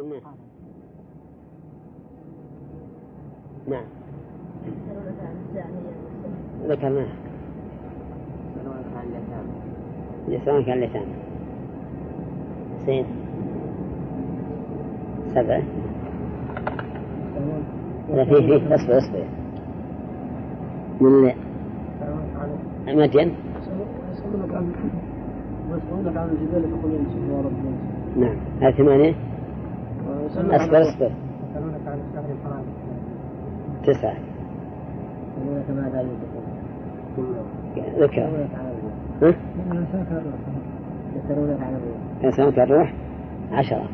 قلنا نعم. ذكرناه يسألونك عن اليتامى زين. سبعة. لا فيه فيه اصبر اصبر. من مدين. يسألونك عن يسألونك عن الجبال فقل ينسف يا رب نعم. هذه ثمانية. الشهر الحرام. تسعة. يسألونك ماذا ذكر. ها؟ يسألونك عن الروح. يسألونك عن الروح. عشرة.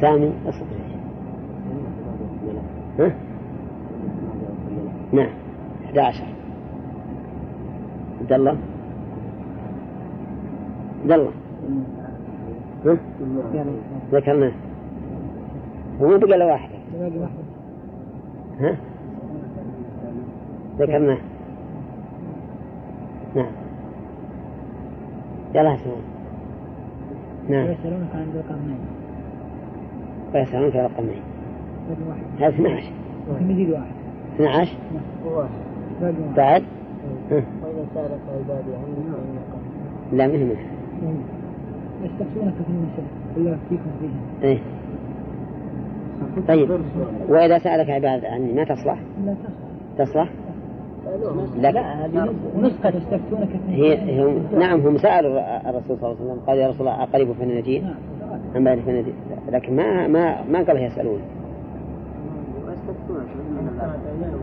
سامي اصبر ها؟ نعم. 11 عبد الله؟ عبد الله؟ ذكرناه هو ما بقى الا واحدة ها؟ ذكرناه نعم. يلا اسمع نعم. يسألونك عن ذي القرنين ويسألونك عن القرنين هذا 12 ممكن نزيد واحد. 12 واحد. باقي واحد. بعد؟ وإذا سألك عبادي عني لا منه منه يستخدمونك في النساء ولا فيكم فيهم إيه. طيب. وإذا سألك عباد عني ما تصلح؟ لا تصلح. لكن لا. هذه نسخة يستفتونك هي هم نعم هم سألوا الرسول صلى الله عليه وسلم قال يا رسول الله أقرب فنجي نعم أم بعد فنجي لكن ما ما ما قال يسألون.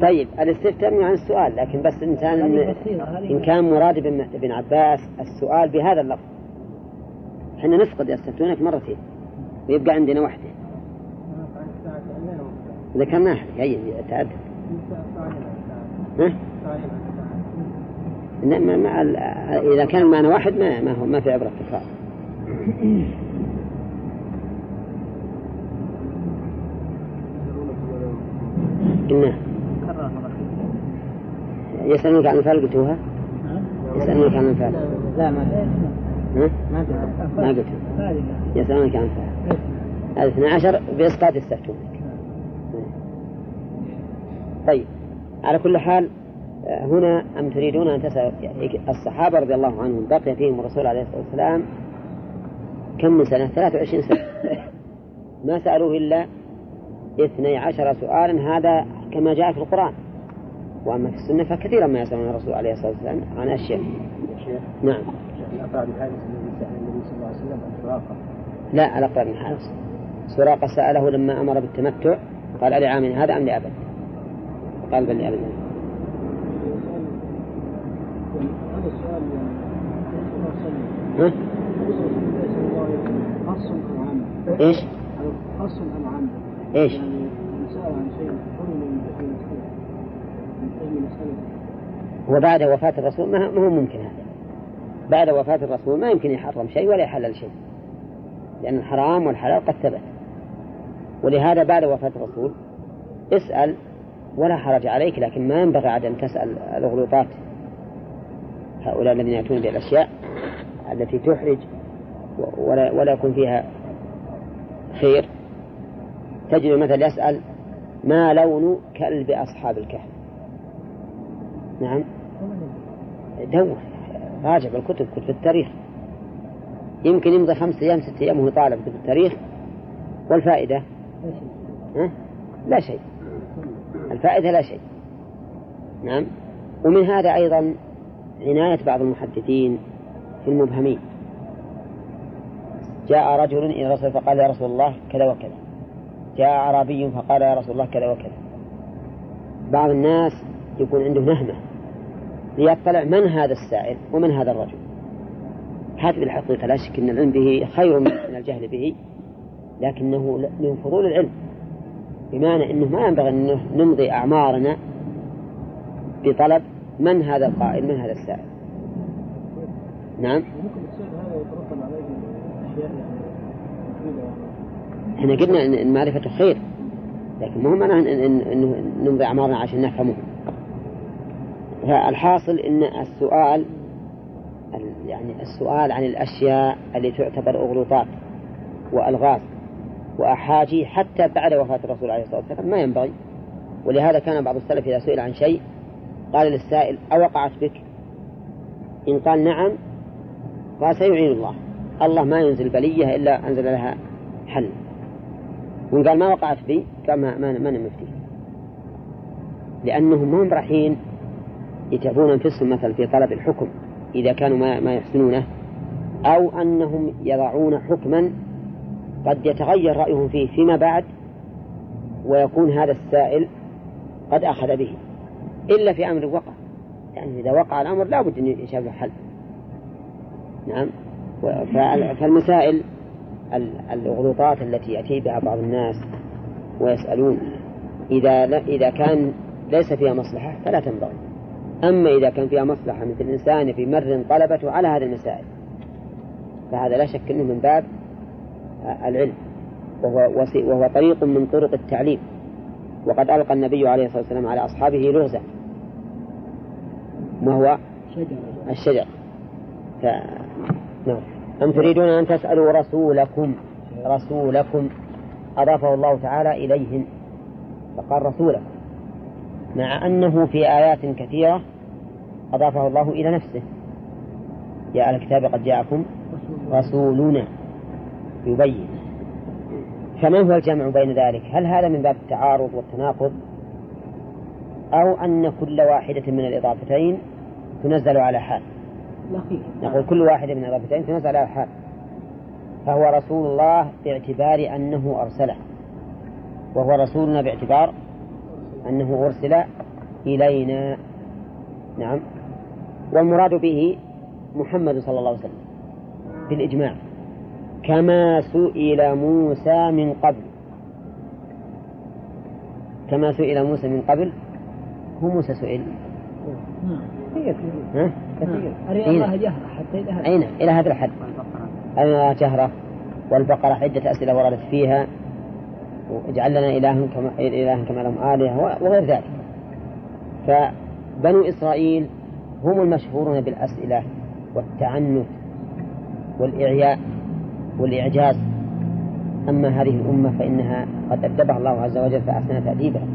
طيب الاستفتاء عن السؤال لكن بس إنسان هذه بسيطة هذه إن كان مراد ابن عباس السؤال بهذا اللفظ. إحنا نفقد يستفتونك مرتين ويبقى عندنا واحدة. ذكرناها هي تعدد ها؟ ما مع ال- إذا كان المعنى واحد ما ما هو ما في عبرة تكرار قلنا يسألونك عن الأنفال قلتوها؟ يسألونك عن الأنفال لا ما؟ ما هذه يسألونك عن الأنفال هذا 12 بإسقاط يستفتونك طيب على كل حال هنا أم تريدون أن تسأل الصحابة رضي الله عنهم بقي فيهم الرسول عليه الصلاة والسلام كم من سنة؟ 23 سنة. ما سألوه إلا 12 سؤالا هذا كما جاء في القرآن. وأما في السنة فكثيرا ما يسألون الرسول عليه الصلاة والسلام عن أشياء. نعم. الأقرع بن حارث الذي سأل النبي صلى الله عليه وسلم عن سراقة. لا بن حارس سراقة سأله لما أمر بالتمتع قال ألعام هذا أم لأبد قال بل لأبد هذا السؤال يعني ها؟ خاص أم عام؟ إيش؟ خاص أم عام؟ إيش؟ يعني من سأل عن شيء حرم من في مسألة من أجل مسألة هو بعد وفاة الرسول ما ما هو ممكن هذا. بعد وفاة الرسول ما يمكن يحرم شيء ولا يحلل شيء. لأن الحرام والحلال قد ثبت. ولهذا بعد وفاة الرسول اسأل ولا حرج عليك لكن ما ينبغي عاد أن تسأل الأغلوطات هؤلاء الذين يأتون بالأشياء التي تحرج ولا, ولا يكون فيها خير. تجد مثلا يسأل ما لون كلب أصحاب الكهف؟ نعم. دور. راجع بالكتب كتب التاريخ. يمكن يمضي خمس أيام ست أيام وهو طالب كتب التاريخ. والفائدة؟ ها؟ لا شيء. الفائدة لا شيء. نعم. ومن هذا أيضا عناية بعض المحدثين في المبهمين. جاء رجل إلى الرسول فقال يا رسول الله كذا وكذا. جاء أعرابي فقال يا رسول الله كذا وكذا. بعض الناس يكون عنده نهمة. ليطلع من هذا السائل ومن هذا الرجل. هذا بالحقيقة لا شك أن العلم به خير من الجهل به لكنه من فضول العلم بمعنى أنه ما ينبغي أن نمضي أعمارنا بطلب من هذا القائل من هذا السائل. نعم؟ ممكن هذا عليه أشياء إحنا قلنا ان إن معرفته خير لكن مو معناه إن- إنه نمضي أعمارنا عشان نفهمه. فالحاصل إن السؤال ال- يعني السؤال عن الأشياء اللي تعتبر اغلوطات وألغاز وأحاجي حتى بعد وفاة الرسول عليه الصلاة والسلام ما ينبغي. ولهذا كان بعض السلف إذا سئل عن شيء قال للسائل أوقعت بك؟ إن قال نعم قال سيعين الله. الله ما ينزل بلية إلا أنزل لها حل. وإن قال ما وقعت بي قال ما ما ما لأنهم ما هم رايحين يتعبون أنفسهم مثلا في طلب الحكم إذا كانوا ما, ما يحسنونه أو أنهم يضعون حكما قد يتغير رأيهم فيه فيما بعد ويكون هذا السائل قد أخذ به. إلا في أمر وقع. يعني إذا وقع الأمر لا بد أن يشاف حل. نعم. فالمسائل الغلوطات التي يأتي بها بعض الناس ويسألون إذا إذا كان ليس فيها مصلحة فلا تنبغي. أما إذا كان فيها مصلحة مثل الإنسان في مر طلبته على هذه المسائل فهذا لا شك أنه من باب العلم وهو, وهو طريق من طرق التعليم. وقد ألقى النبي عليه الصلاة والسلام على أصحابه لغزا ما هو؟ الشجر. ف... نعم. أم تريدون أن تسألوا رسولكم؟ رسولكم. أضافه الله تعالى إليهم فقال رسولكم. مع أنه في آيات كثيرة أضافه الله إلى نفسه. يا أهل الكتاب قد جاءكم رسولنا يبين. فما هو الجمع بين ذلك؟ هل هذا من باب التعارض والتناقض؟ أو أن كل واحدة من الإضافتين تنزل على حال؟ نقول كل واحدة من الإضافتين تنزل على حال. فهو رسول الله باعتبار أنه أرسله وهو رسولنا باعتبار أنه أرسل إلينا. نعم. والمراد به محمد صلى الله عليه وسلم بالإجماع. كما سئل موسى من قبل. كما سئل موسى من قبل. هو موسى سئل. كثير ها؟ كثير أري الله جهرة حتى إلى أين إلى هذا الحد. أنا جهرة. والبقرة عدة أسئلة وردت فيها. واجعل لنا إلها كما إلها كما لهم آلهة وغير ذلك. فبنو إسرائيل هم المشهورون بالأسئلة والتعنت والإعياء والإعجاز. أما هذه الأمة فإنها قد أدبها الله عز وجل فأحسن تأديبها.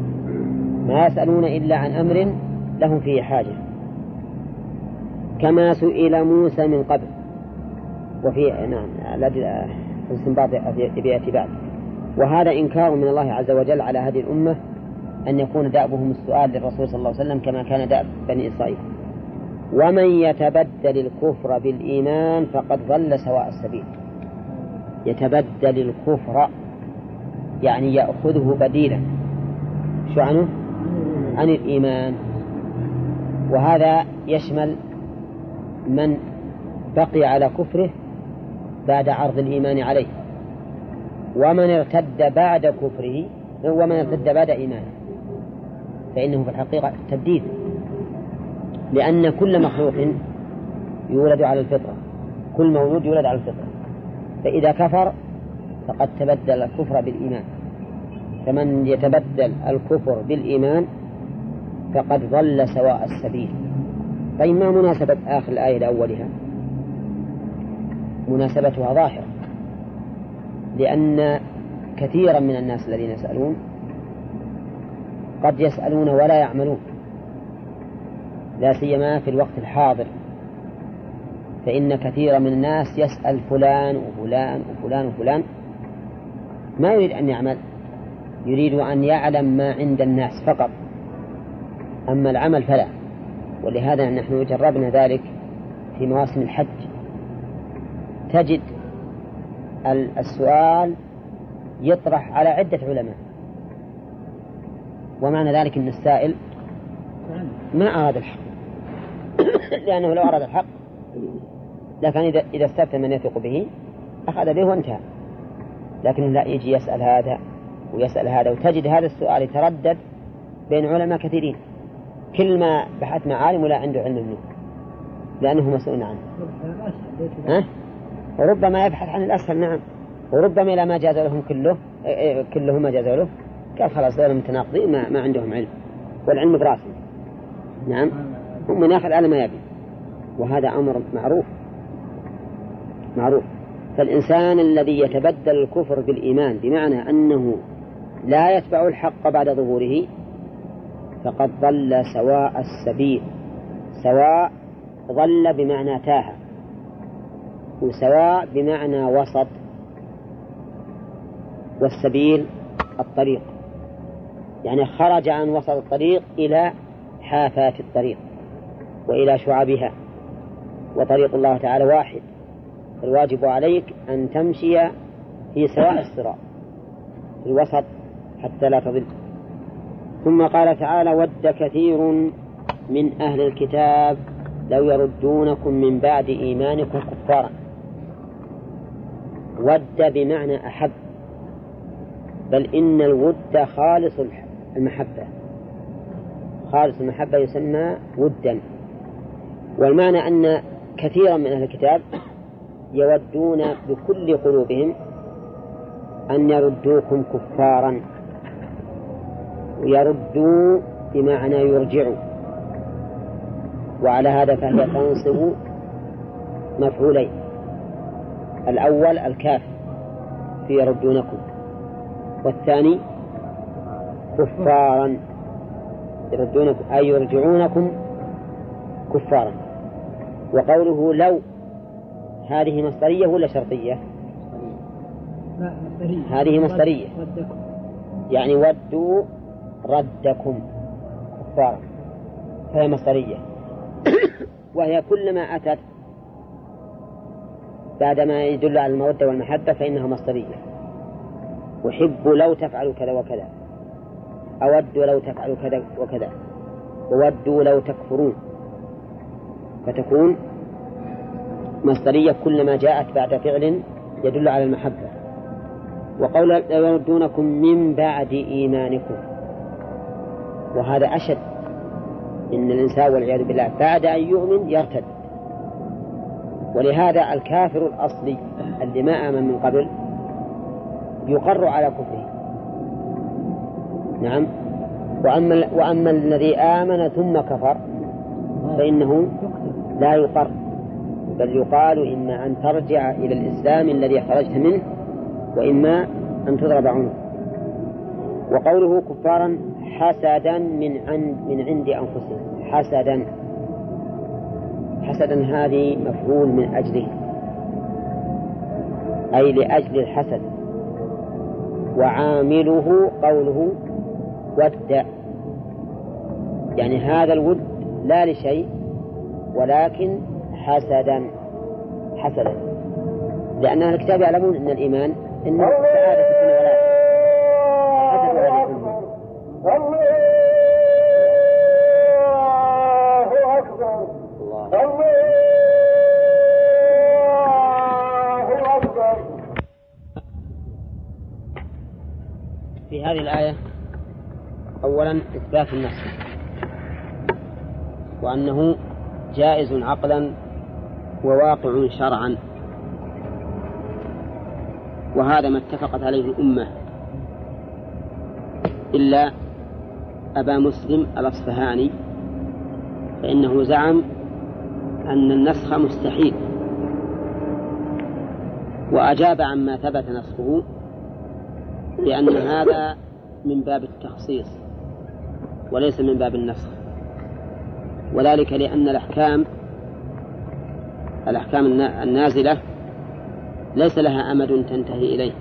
ما يسألون إلا عن أمر لهم فيه حاجة. كما سئل موسى من قبل. وفي نعم الاستنباط بيأتي بعد وهذا إنكار من الله عز وجل على هذه الأمة أن يكون دأبهم السؤال للرسول صلى الله عليه وسلم كما كان دأب بني إسرائيل. ومن يتبدل الكفر بالإيمان فقد ضل سواء السبيل. يتبدل الكفر يعني يأخذه بديلا. شو عنه عن الإيمان. وهذا يشمل من بقي على كفره بعد عرض الإيمان عليه. ومن ارتد بعد كفره ومن ارتد بعد إيمانه. فإنه في الحقيقة تبديل. لأن كل مخلوق يولد على الفطرة. كل مولود يولد على الفطرة. فإذا كفر فقد تبدل الكفر بالإيمان. فمن يتبدل الكفر بالإيمان فقد ضل سواء السبيل. طيب ما مناسبة آخر الآية لأولها؟ مناسبتها ظاهرة. لأن كثيرا من الناس الذين يسألون قد يسألون ولا يعملون. لا سيما في الوقت الحاضر. فإن كثيرا من الناس يسأل فلان وفلان وفلان وفلان ما يريد أن يعمل يريد أن يعلم ما عند الناس فقط. أما العمل فلا ولهذا نحن جربنا ذلك في مواسم الحج. تجد السؤال يطرح على عدة علماء. ومعنى ذلك أن السائل ما أراد الحق. لأنه لو أراد الحق لكن إذا إذا استفتى من يثق به أخذ به وانتهى. لكن لا يجي يسأل هذا ويسأل هذا وتجد هذا السؤال يتردد بين علماء كثيرين. كل ما بحثنا عالم ولا عنده علم منه لأنه مسؤول عنه. ها؟ وربما يبحث عن الأسهل نعم. وربما إلى ما جاز لهم كله إيه، إيه، كله ما جاز له. قال خلاص دول متناقضين ما, ما عندهم علم والعلم براسهم نعم. هم ياخذ على ما يبي. وهذا أمر معروف. معروف. فالإنسان الذي يتبدل الكفر بالإيمان بمعنى أنه لا يتبع الحق بعد ظهوره فقد ضل سواء السبيل سواء ضل بمعنى تاه وسواء بمعنى وسط والسبيل الطريق. يعني خرج عن وسط الطريق إلى حافات الطريق. وإلى شعبها وطريق الله تعالى واحد. الواجب عليك أن تمشي في سواء الصراط في الوسط حتى لا تضل. ثم قال تعالى ود كثير من أهل الكتاب لو يردونكم من بعد إيمانكم كفارا. ود بمعنى أحب. بل إن الود خالص المحبة. خالص المحبة يسمى ودا. والمعنى أن كثيرا من أهل الكتاب يودون بكل قلوبهم أن يردوكم كفارا ويردوا بمعنى يرجعوا. وعلى هذا فهي تنصب مفعولين. الأول الكاف في يردونكم. والثاني كفارا يردونكم أي يرجعونكم كفارا. وقوله لو هذه مصدرية ولا شرطية؟ هذه مصدرية. يعني ودوا ردكم كفارا فهي مصدرية. وهي كلما أتت بعدما يدل على المودة والمحبة فإنها مصدرية. أحب لو تفعلوا كذا وكذا. أود لو تفعلوا كذا وكذا. وودوا لو تكفرون. فتكون مصدرية كلما جاءت بعد فعل يدل على المحبة. وقول يردونكم من بعد إيمانكم. وهذا أشد. إن الإنسان والعياذ بالله بعد أن يؤمن يرتد. ولهذا الكافر الأصلي اللي ما آمن من قبل يقر على كفره. نعم. وأما, وأما الذي آمن ثم كفر فإنه لا يقر بل يقال إما أن ترجع إلى الإسلام الذي خرجت منه وإما أن تضرب عنه. وقوله كفارا حسدا من عند من عند أنفسهم حسدا. حسدا هذه مفعول من أجله. أي لأجل الحسد. وعامله قوله ود يعني هذا الود لا لشيء ولكن حسدا حسدا. لأن أهل الكتاب يعلمون أن الإيمان إن سعادة في الدنيا والآخرة. حسد الأمة الله أكبر الله أكبر. في هذه الآية أولا إثبات النص وأنه جائز عقلا وواقع شرعا. وهذا ما اتفقت عليه الأمة. إلا أبا مسلم الأصفهاني فإنه زعم أن النسخ مستحيل. وأجاب عما ثبت نسخه لأن هذا من باب التخصيص وليس من باب النسخ. وذلك لأن الأحكام الأحكام النازلة ليس لها أمد تنتهي إليه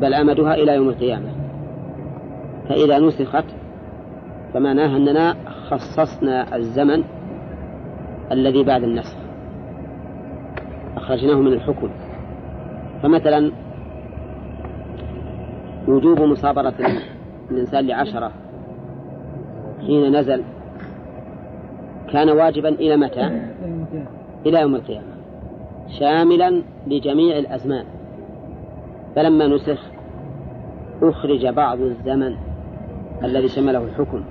بل أمدها إلى يوم القيامة. فإذا نسخت فمعناها أننا خصصنا الزمن الذي بعد النسخ أخرجناه من الحكم. فمثلا وجوب مصابرة الإنسان لعشرة حين نزل كان واجبا إلى متى؟ إلى يوم القيامة. شاملا لجميع الأزمان. فلما نسخ أخرج بعض الزمن الذي شمله الحكم.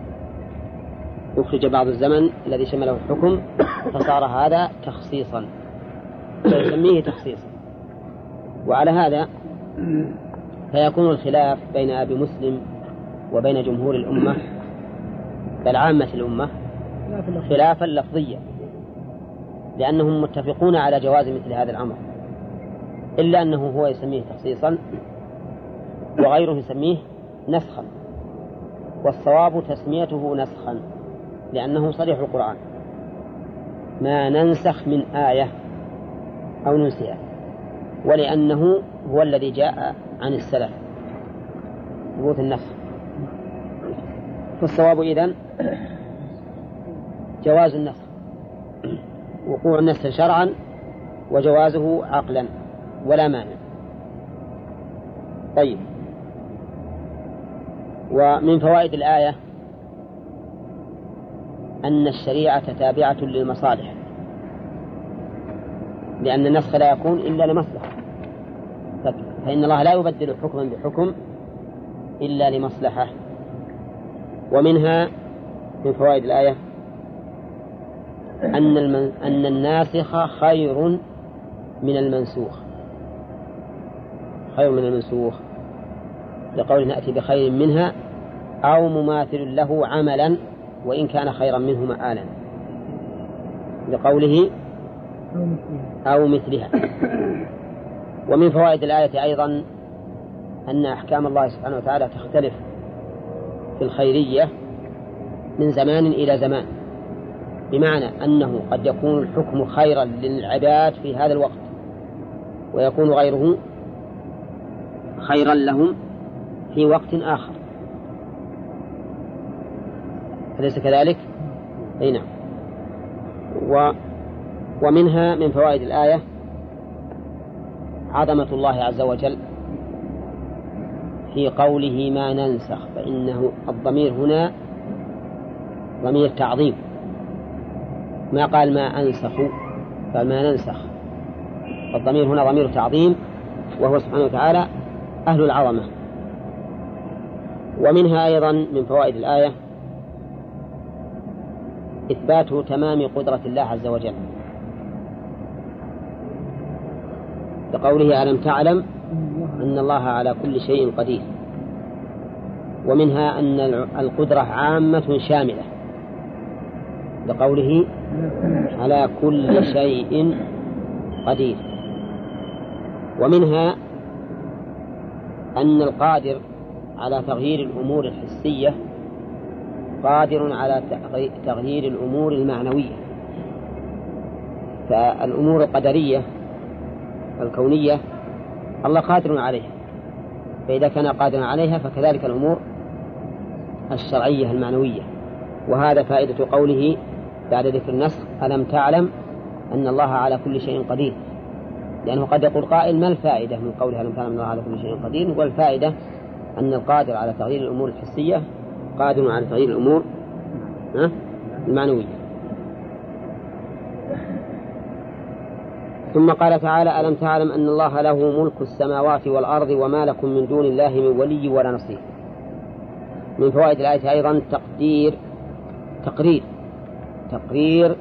أخرج بعض الزمن الذي شمله الحكم فصار هذا تخصيصا. فيسميه تخصيصا. وعلى هذا فيكون الخلاف بين أبي مسلم وبين جمهور الأمة بل عامة الأمة خلافا لفظيا لأنهم متفقون على جواز مثل هذا الأمر إلا أنه هو يسميه تخصيصا وغيره يسميه نسخا والصواب تسميته نسخا لأنه صريح القرآن. ما ننسخ من آية أو ننسيها ولأنه هو الذي جاء عن السلف ثبوت النسخ. فالصواب إذن جواز النسخ وقوع النسخ شرعا وجوازه عقلا ولا مانع. طيب. ومن فوائد الآية أن الشريعة تابعة للمصالح. لأن النسخ لا يكون إلا لمصلحة. فإن الله لا يبدل حكما بحكم إلا لمصلحة. ومنها من فوائد الآية أن المن... أن الناسخ خير من المنسوخ. خير من المنسوخ. لقول نأتي بخير منها أو مماثل له عملا وإن كان خيرا منه مآلا. لقوله أو مثلها. ومن فوائد الآية أيضا أن أحكام الله سبحانه وتعالى تختلف في الخيرية من زمان إلى زمان. بمعنى أنه قد يكون الحكم خيرا للعباد في هذا الوقت ويكون غيره خيرا لهم في وقت آخر. أليس كذلك؟ أي نعم. و ومنها من فوائد الآية عظمة الله عز وجل في قوله ما ننسخ فإنه الضمير هنا ضمير تعظيم. ما قال ما أنسخ قال ما ننسخ. الضمير هنا ضمير تعظيم وهو سبحانه وتعالى أهل العظمة. ومنها أيضا من فوائد الآية إثبات تمام قدرة الله عز وجل. لقوله ألم تعلم أن الله على كل شيء قدير. ومنها أن القدرة عامة شاملة. لقوله على كل شيء قدير. ومنها أن القادر على تغيير الأمور الحسية قادر على تغيير الأمور المعنوية. فالأمور القدرية الكونية الله قادر عليها. فإذا كان قادرا عليها فكذلك الأمور الشرعية المعنوية. وهذا فائدة قوله بعد ذكر النسخ ألم تعلم أن الله على كل شيء قدير؟ لأنه قد يقول قائل ما الفائدة من قولها ألم تعلم أن الله على كل شيء قدير؟ والفائدة أن القادر على تغيير الأمور الحسية قادر على تغيير الأمور المعنوية. ثم قال تعالى ألم تعلم أن الله له ملك السماوات والأرض وما لكم من دون الله من ولي ولا نصير؟ من فوائد الآية أيضا تقدير تقرير. تقرير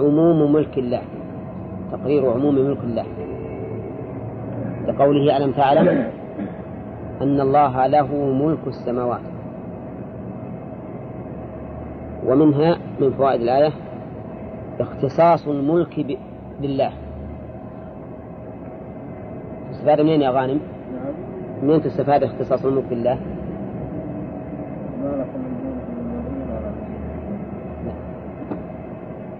عموم ملك الله تقرير عموم ملك الله لقوله ألم تعلم أن الله له ملك السماوات ومنها من فوائد الآية اختصاص الملك لله تستفاد منين يا غانم؟ منين تستفاد اختصاص الملك بالله؟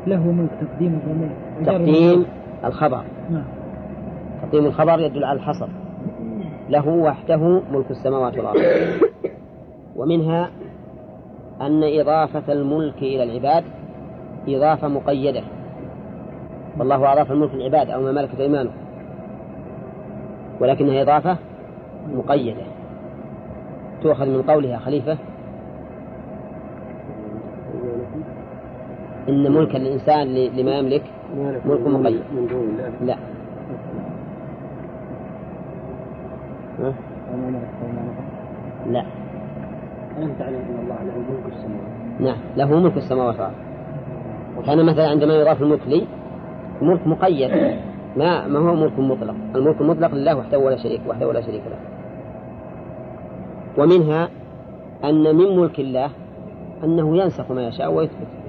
له ملك تقديم الضمير تقديم الخبر. نعم. تقديم الخبر يدل على الحصر. له وحده ملك السماوات والأرض. ومنها أن إضافة الملك إلى العباد إضافة مقيدة. والله أضاف الملك للعباد أو ما ملكت أيمانه. ولكنها إضافة مقيدة. تؤخذ من قولها خليفة إن ملك الإنسان لما يملك ملك مقيد لا؟ لا. ألم تعلم أن الله له ملك السماوات؟ نعم له ملك السماوات. والأرض وكان مثلا عندما يضاف الملك لي ملك مقيد ما ما هو ملك مطلق؟ الملك المطلق لله وحده ولا شريك وحده ولا شريك له. ومنها أن من ملك الله أنه ينسخ ما يشاء ويثبت.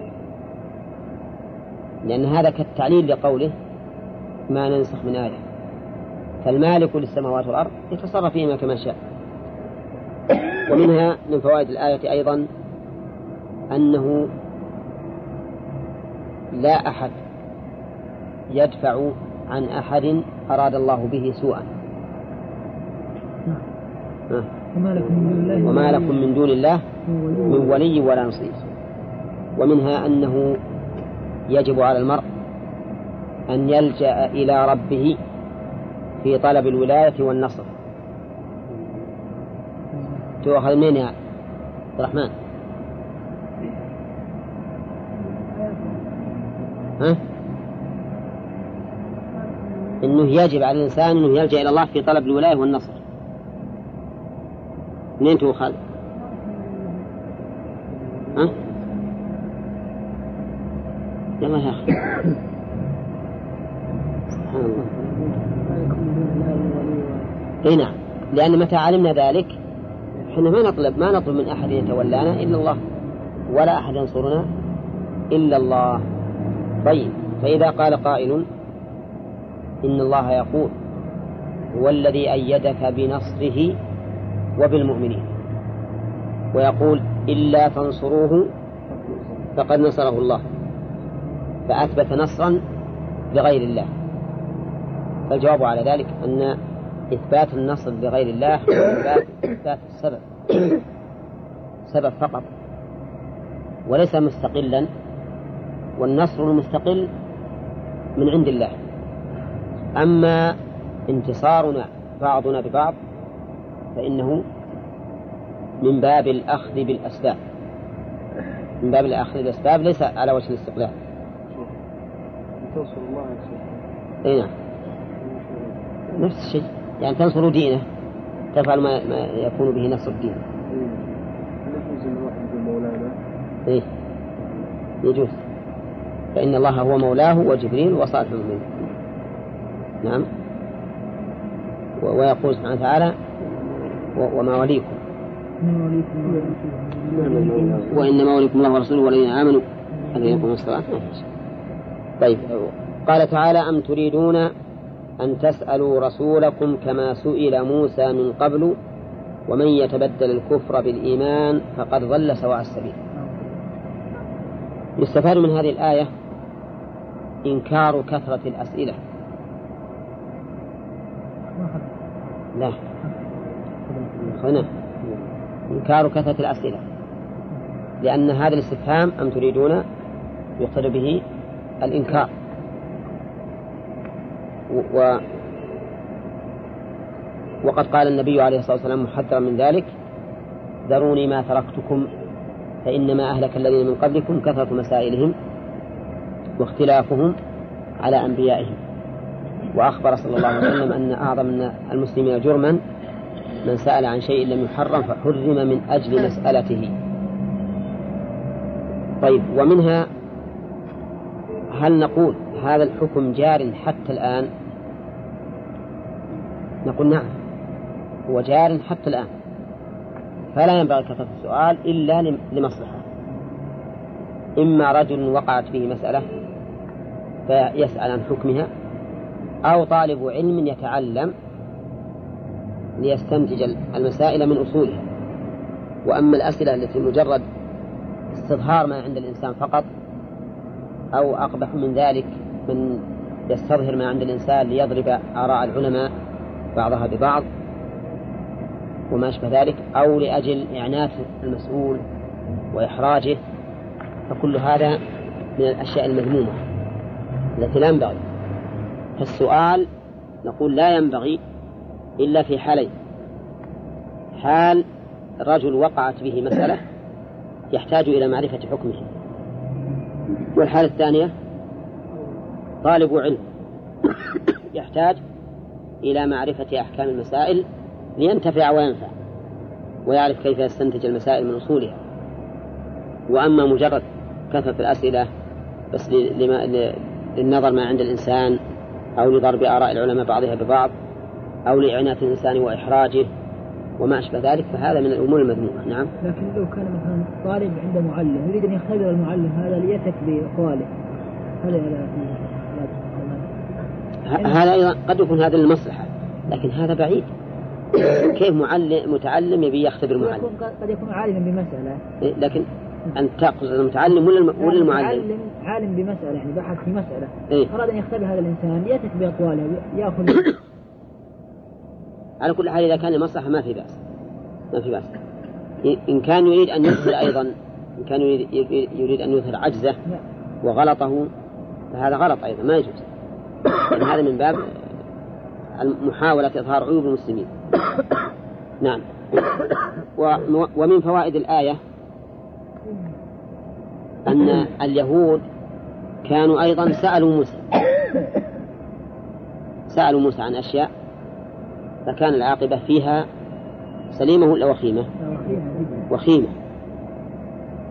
لأن هذا كالتعليل لقوله ما ننسخ من آية. فالمالك للسماوات والأرض يتصرف فيهما كما شاء. ومنها من فوائد الآية أيضا أنه لا أحد يدفع عن أحد أراد الله به سوءا. وما لكم من دون الله وما لكم من دون الله من ولي ولا نصير. ومنها أنه يجب على المرء أن يلجأ إلى ربه في طلب الولاية والنصر تؤخذ من يا عبد الرحمن ها؟ إنه يجب على الإنسان إنه يلجأ إلى الله في طلب الولاية والنصر منين تؤخذ؟ ها؟ يلا يا أخي. سبحان الله. اي نعم. لأن متى علمنا ذلك؟ إحنا ما نطلب ما نطلب من أحد يتولانا إلا الله ولا أحد ينصرنا إلا الله. طيب فإذا قال قائل إن الله يقول هو الذي أيدك بنصره وبالمؤمنين. ويقول إلا تنصروه فقد نصره الله. فأثبت نصرا لغير الله. فالجواب على ذلك أن إثبات النصر لغير الله إثبات, إثبات السبب. سبب فقط. وليس مستقلا والنصر المستقل من عند الله. أما انتصارنا بعضنا ببعض فإنه من باب الأخذ بالأسباب. من باب الأخذ بالأسباب ليس على وجه الاستقلال. تنصر الله أي نعم. نفس الشيء. يعني تنصر دينه. تفعل ما, ما يكون به نصر الدين. إيه يجوز فإن الله هو مولاه وجبريل وصالح المؤمنين. نعم. ويقول سبحانه وتعالى وما وليكم. وإنما وليكم الله ورسوله والذين آمنوا. الذين يقومون الصلاة طيب. قال تعالى أم تريدون أن تسألوا رسولكم كما سئل موسى من قبل ومن يتبدل الكفر بالإيمان فقد ضل سواء السبيل. يستفاد من هذه الآية إنكار كثرة الأسئلة. لا. هنا. إنكار كثرة الأسئلة. لأن هذا الاستفهام أم تريدون يقصد به؟ الإنكار. و وقد قال النبي عليه الصلاة والسلام محذرا من ذلك ذروني ما تركتكم فإنما أهلك الذين من قبلكم كثرة مسائلهم واختلافهم على أنبيائهم. وأخبر صلى الله عليه وسلم أن أعظم المسلمين جرما من سأل عن شيء لم يحرم فحرم من أجل مسألته. طيب ومنها هل نقول هذا الحكم جار حتى الآن؟ نقول نعم هو جار حتى الآن. فلا ينبغي كثرة السؤال إلا لمصلحة. إما رجل وقعت فيه مسألة فيسأل عن حكمها أو طالب علم يتعلم ليستنتج المسائل من أصولها. وأما الأسئلة التي مجرد استظهار ما عند الإنسان فقط أو أقبح من ذلك من يستظهر ما عند الإنسان ليضرب آراء العلماء بعضها ببعض. وما أشبه ذلك أو لأجل إعناف المسؤول وإحراجه فكل هذا من الأشياء المذمومة التي لا ينبغي. فالسؤال نقول لا ينبغي إلا في حالين. حال رجل وقعت به مسألة يحتاج إلى معرفة حكمه. والحالة الثانية؟ طالب علم. يحتاج إلى معرفة أحكام المسائل لينتفع وينفع ويعرف كيف يستنتج المسائل من أصولها. وأما مجرد كثرة الأسئلة بس للنظر ما عند الإنسان أو لضرب آراء العلماء بعضها ببعض أو لإعنات الإنسان وإحراجه وما أشبه ذلك فهذا من الأمور المذمومة. نعم. لكن لو كان مثلا طالب عنده معلم يريد أن يختبر المعلم هذا ليثق بأقواله هذا هذا أيضا قد يكون هذا للمصلحة لكن هذا بعيد. كيف معلم متعلم يبي يختبر معلم؟ قد يكون عالما بمسألة. إيه، لكن أنت تقصد المتعلم ولا الم- ولا المعلم؟ عالم عالم بمسألة يعني بحث في مسألة. إيه؟ أراد أن يختبر هذا الإنسان يأتي بأقواله يأخذ على كل حال إذا كان لمصلحة ما في بأس. ما في بأس. إن- كان يريد أن يظهر أيضا إن كان يريد, يريد- أن يظهر عجزة. وغلطه فهذا غلط أيضا ما يجوز. يعني هذا من باب محاولة إظهار عيوب المسلمين. نعم. ومن فوائد الآية أن اليهود كانوا أيضا سألوا موسى. سألوا موسى عن أشياء فكان العاقبة فيها سليمة ولا وخيمة؟ وخيمة.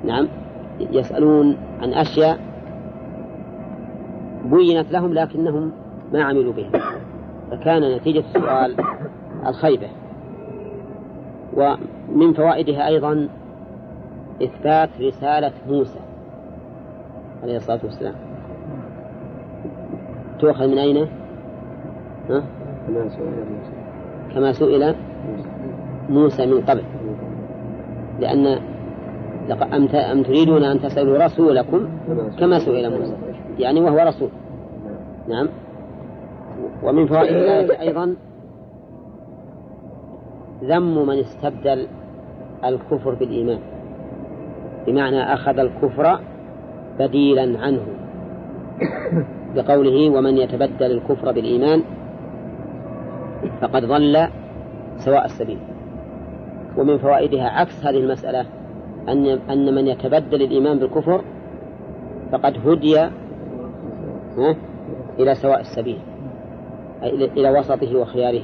نعم. يسألون عن أشياء بينت لهم لكنهم ما عملوا بها. فكان نتيجة السؤال الخيبة. ومن فوائدها أيضا إثبات رسالة موسى عليه الصلاة والسلام. تؤخذ من أين؟ ها؟ كما سئل موسى من قبل. لأن أم تريدون أن تسألوا رسولكم؟ كما سئل موسى. يعني وهو رسول. نعم. ومن فوائد الآية أيضا ذم من استبدل الكفر بالإيمان. بمعنى أخذ الكفر بديلا عنه. بقوله ومن يتبدل الكفر بالإيمان فقد ضل سواء السبيل. ومن فوائدها عكس هذه المسألة أن أن من يتبدل الإيمان بالكفر فقد هدي إلى سواء السبيل أي إلى وسطه وخياره.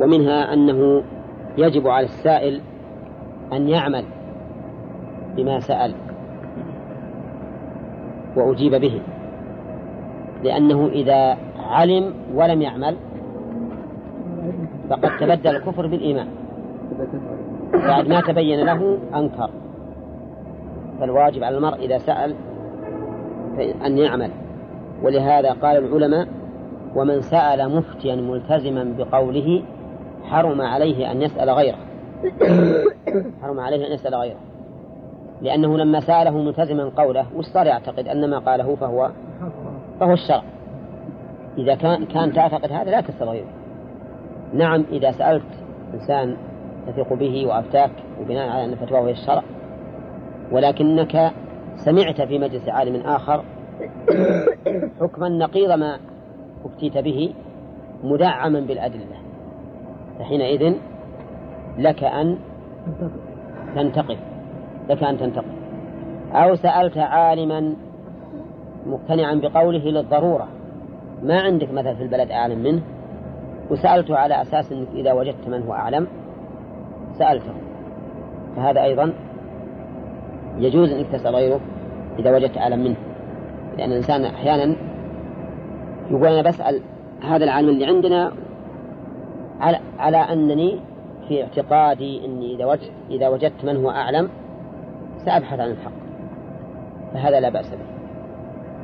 ومنها أنه يجب على السائل أن يعمل بما سأل وأجيب به لأنه إذا علم ولم يعمل فقد تبدل الكفر بالإيمان. بعد ما تبين له أنكر. فالواجب على المرء إذا سأل أن يعمل. ولهذا قال العلماء ومن سأل مفتيا ملتزما بقوله حرم عليه أن يسأل غيره. حرم عليه أن يسأل غيره. لأنه لما سأله ملتزما قوله وش صار يعتقد؟ أن ما قاله فهو فهو الشرع. إذا كان كان تعتقد هذا لا تسأل غيره. نعم إذا سألت إنسان تثق به وأفتاك وبناء على أن فتواه هي الشرع ولكنك سمعت في مجلس عالم آخر حكما نقيض ما أفتيت به مدعما بالأدلة فحينئذ لك أن تنتقل لك أن تنتقل أو سألت عالما مقتنعا بقوله للضرورة ما عندك مثلا في البلد أعلم منه؟ وسألته على أساس أنك إذا وجدت من هو أعلم سألته. فهذا أيضا يجوز أنك تسأل غيره إذا وجدت أعلم منه. لأن الإنسان أحيانا يقول أنا بسأل هذا العالم اللي عندنا على, على أنني في اعتقادي أني إذا وجدت, إذا وجدت من هو أعلم سأبحث عن الحق. فهذا لا بأس به.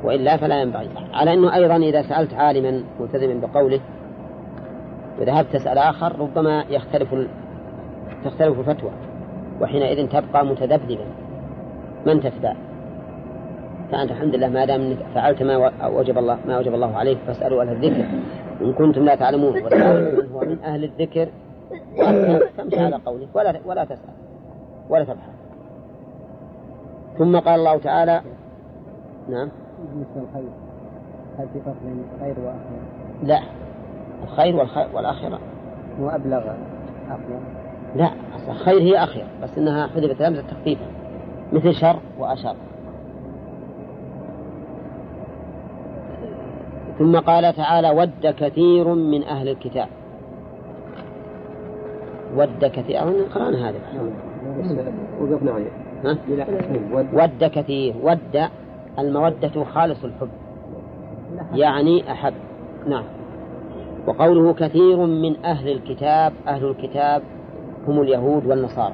وإلا فلا ينبغي. على أنه أيضا إذا سألت عالما ملتزما بقوله وذهبت تسأل آخر ربما يختلف. تختلف الفتوى وحينئذ تبقى متذبذبا. من تتبع؟ فأنت الحمد لله ما دام إنك فعلت ما وجب الله ما وجب الله عليك فاسألوا أهل الذكر. إن كنتم لا تعلمون من هو من أهل الذكر فامشي على قولك ولا ولا تسأل ولا تبحث. ثم قال الله تعالى نعم. للخير هل في فرق بين خير وآخرة؟ لا. الخير والخير والآخرة. هو أبلغ لا أصل الخير هي أخير بس إنها حذفت همزة تخفيفا. مثل شر وأشر. ثم قال تعالى ود كثير من أهل الكتاب. ود كثير أظن قرأنا هذا. وقفنا عليه ها؟ ود كثير ود المودة خالص الحب. يعني أحب. نعم. وقوله كثير من أهل الكتاب أهل الكتاب هم اليهود والنصارى.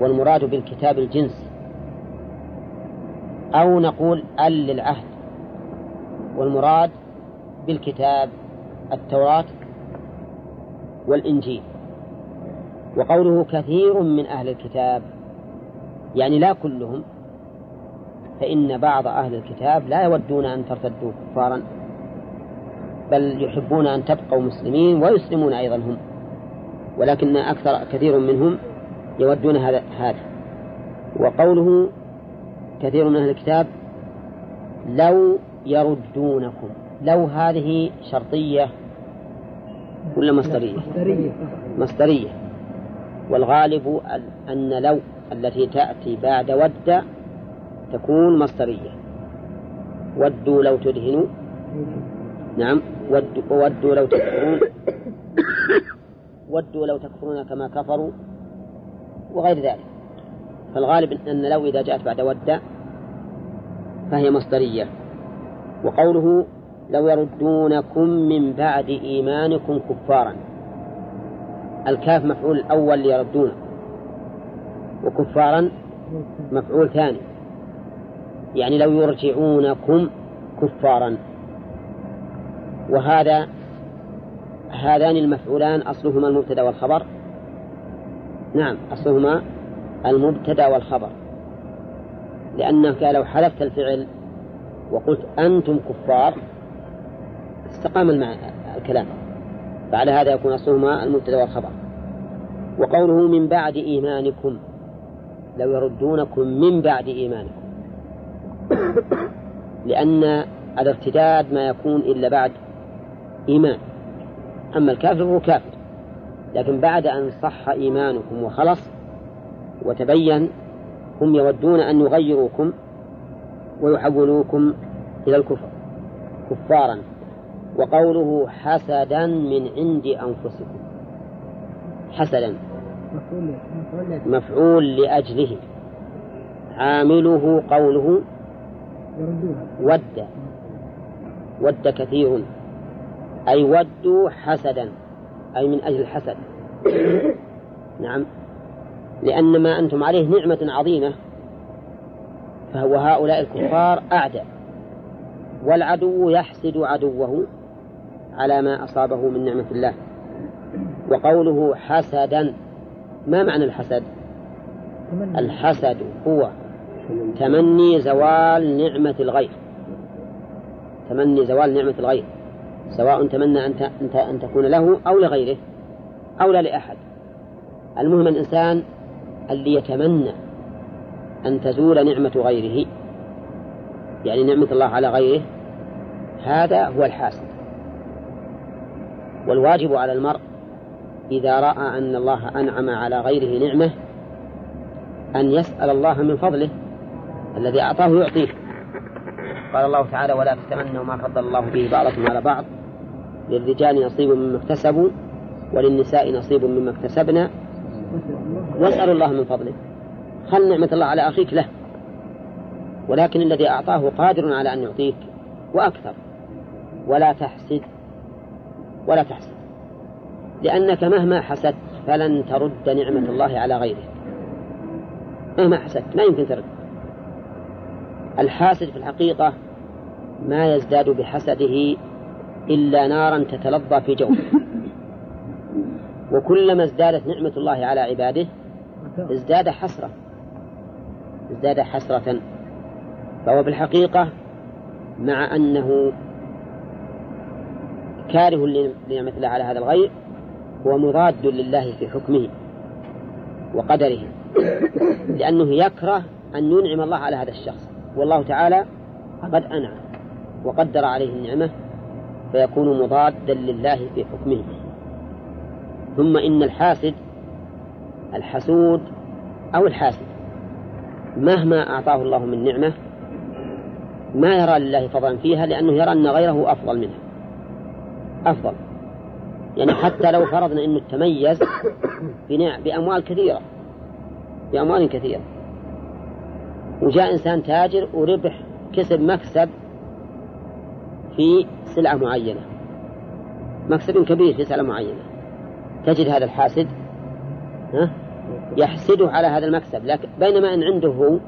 والمراد بالكتاب الجنس. أو نقول أل للعهد. والمراد بالكتاب التوراة والإنجيل. وقوله كثير من أهل الكتاب يعني لا كلهم فإن بعض أهل الكتاب لا يودون أن ترتدوا كفارا بل يحبون أن تبقوا مسلمين ويسلمون أيضا هم. ولكن أكثر كثير منهم يودون هذا هذا. وقوله كثير من أهل الكتاب لو يردونكم. لو هذه شرطية ولا مصدرية؟ مصدرية. مصدرية. والغالب أن لو التي تأتي بعد ود تكون مصدرية. ودوا لو تدهنوا. نعم. ودوا, ودوا لو تكفرون. ودوا لو تكفرون كما كفروا وغير ذلك. فالغالب أن لو إذا جاءت بعد ود فهي مصدرية. وقوله لو يردونكم من بعد إيمانكم كفارا. الكاف مفعول الأول ليردون. وكفارا مفعول ثاني. يعني لو يرجعونكم كفارا. وهذا هذان المفعولان أصلهما المبتدأ والخبر. نعم أصلهما المبتدأ والخبر. لأنك لو حذفت الفعل وقلت أنتم كفار استقام الكلام. فعلى هذا يكون أصلهما المبتدأ والخبر. وقوله من بعد إيمانكم لو يردونكم من بعد إيمانكم. لأن الارتداد ما يكون إلا بعد إيمان. أما الكافر فهو كافر. لكن بعد أن صح إيمانكم وخلص وتبين هم يودون أن يغيروكم ويحولوكم إلى الكفر كفارا. وقوله حسدا من عند أنفسكم. حسدا. مفعول لأجله. عامله قوله ود. ود كثير. أي ودوا حسدا أي من أجل الحسد. نعم. لأن ما أنتم عليه نعمة عظيمة فهو هؤلاء الكفار أعداء. والعدو يحسد عدوه على ما أصابه من نعمة الله. وقوله حسدا ما معنى الحسد؟ الحسد هو تمني زوال نعمة الغير. تمني زوال نعمة الغير. سواء تمنى أن أن تكون له أو لغيره أو لا لأحد. المهم الإنسان اللي يتمنى أن تزول نعمة غيره يعني نعمة الله على غيره هذا هو الحاسد. والواجب على المرء إذا رأى أن الله أنعم على غيره نعمة أن يسأل الله من فضله الذي أعطاه يعطيه قال الله تعالى ولا تتمنوا ما فضل الله به بعضكم على بعض للرجال نصيب مما اكتسبوا وللنساء نصيب مما اكتسبنا. واسألوا الله من فضله. خل نعمة الله على أخيك له. ولكن الذي أعطاه قادر على أن يعطيك وأكثر. ولا تحسد. ولا تحسد. لأنك مهما حسدت فلن ترد نعمة الله على غيرك مهما حسدت. ما يمكن ترد. الحاسد في الحقيقة ما يزداد بحسده إلا نارا تتلظى في جوفه. وكلما ازدادت نعمة الله على عباده ازداد حسرة. ازداد حسرة. فهو بالحقيقة مع أنه كاره لنعمة الله على هذا الغير هو مضاد لله في حكمه وقدره لأنه يكره أن ينعم الله على هذا الشخص. والله تعالى قد أنعم وقدر عليه النعمة فيكون مضادا لله في حكمه. ثم إن الحاسد الحسود أو الحاسد مهما أعطاه الله من نعمة ما يرى لله فضلا فيها لأنه يرى أن غيره أفضل منها. أفضل. يعني حتى لو فرضنا أنه تميز بأموال كثيرة بأموال كثيرة. وجاء إنسان تاجر وربح كسب مكسب في سلعة معينة. مكسب كبير في سلعة معينة. تجد هذا الحاسد ها؟ يحسده على هذا المكسب لكن بينما أن عنده هو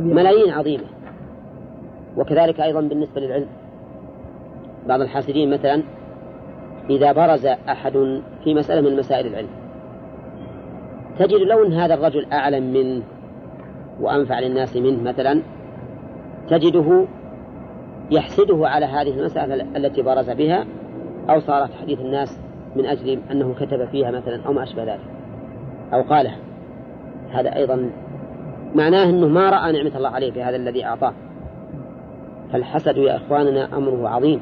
ملايين عظيمة. وكذلك أيضا بالنسبة للعلم. بعض الحاسدين مثلا إذا برز أحد في مسألة من مسائل العلم. تجد لو أن هذا الرجل أعلم منه وأنفع للناس منه مثلا تجده يحسده على هذه المسألة التي برز بها أو صارت حديث الناس من أجل أنه كتب فيها مثلا أو ما أشبه ذلك أو قالها هذا أيضا معناه أنه ما رأى نعمة الله عليه في هذا الذي أعطاه. فالحسد يا إخواننا أمره عظيم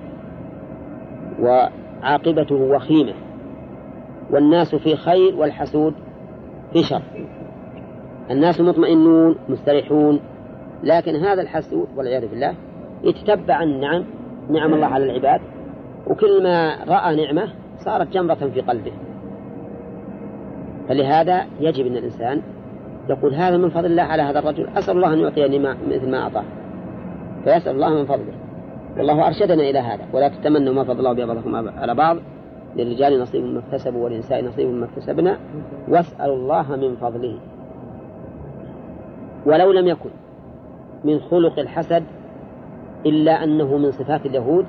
وعاقبته وخيمة والناس في خير والحسود في شر. الناس مطمئنون مستريحون لكن هذا الحسود والعياذ بالله يتتبع النعم نعم الله على العباد وكل ما رأى نعمة صارت جمرة في قلبه. فلهذا يجب أن الإنسان يقول هذا من فضل الله على هذا الرجل أسأل الله أن يعطيني مثل ما أعطاه. فيسأل الله من فضله. والله أرشدنا إلى هذا. ولا تتمنوا ما فضل الله بعضكم على بعض. للرجال نصيب ما اكتسبوا وللنساء نصيب ما اكتسبنا واسألوا الله من فضله. ولو لم يكن من خلق الحسد إلا أنه من صفات اليهود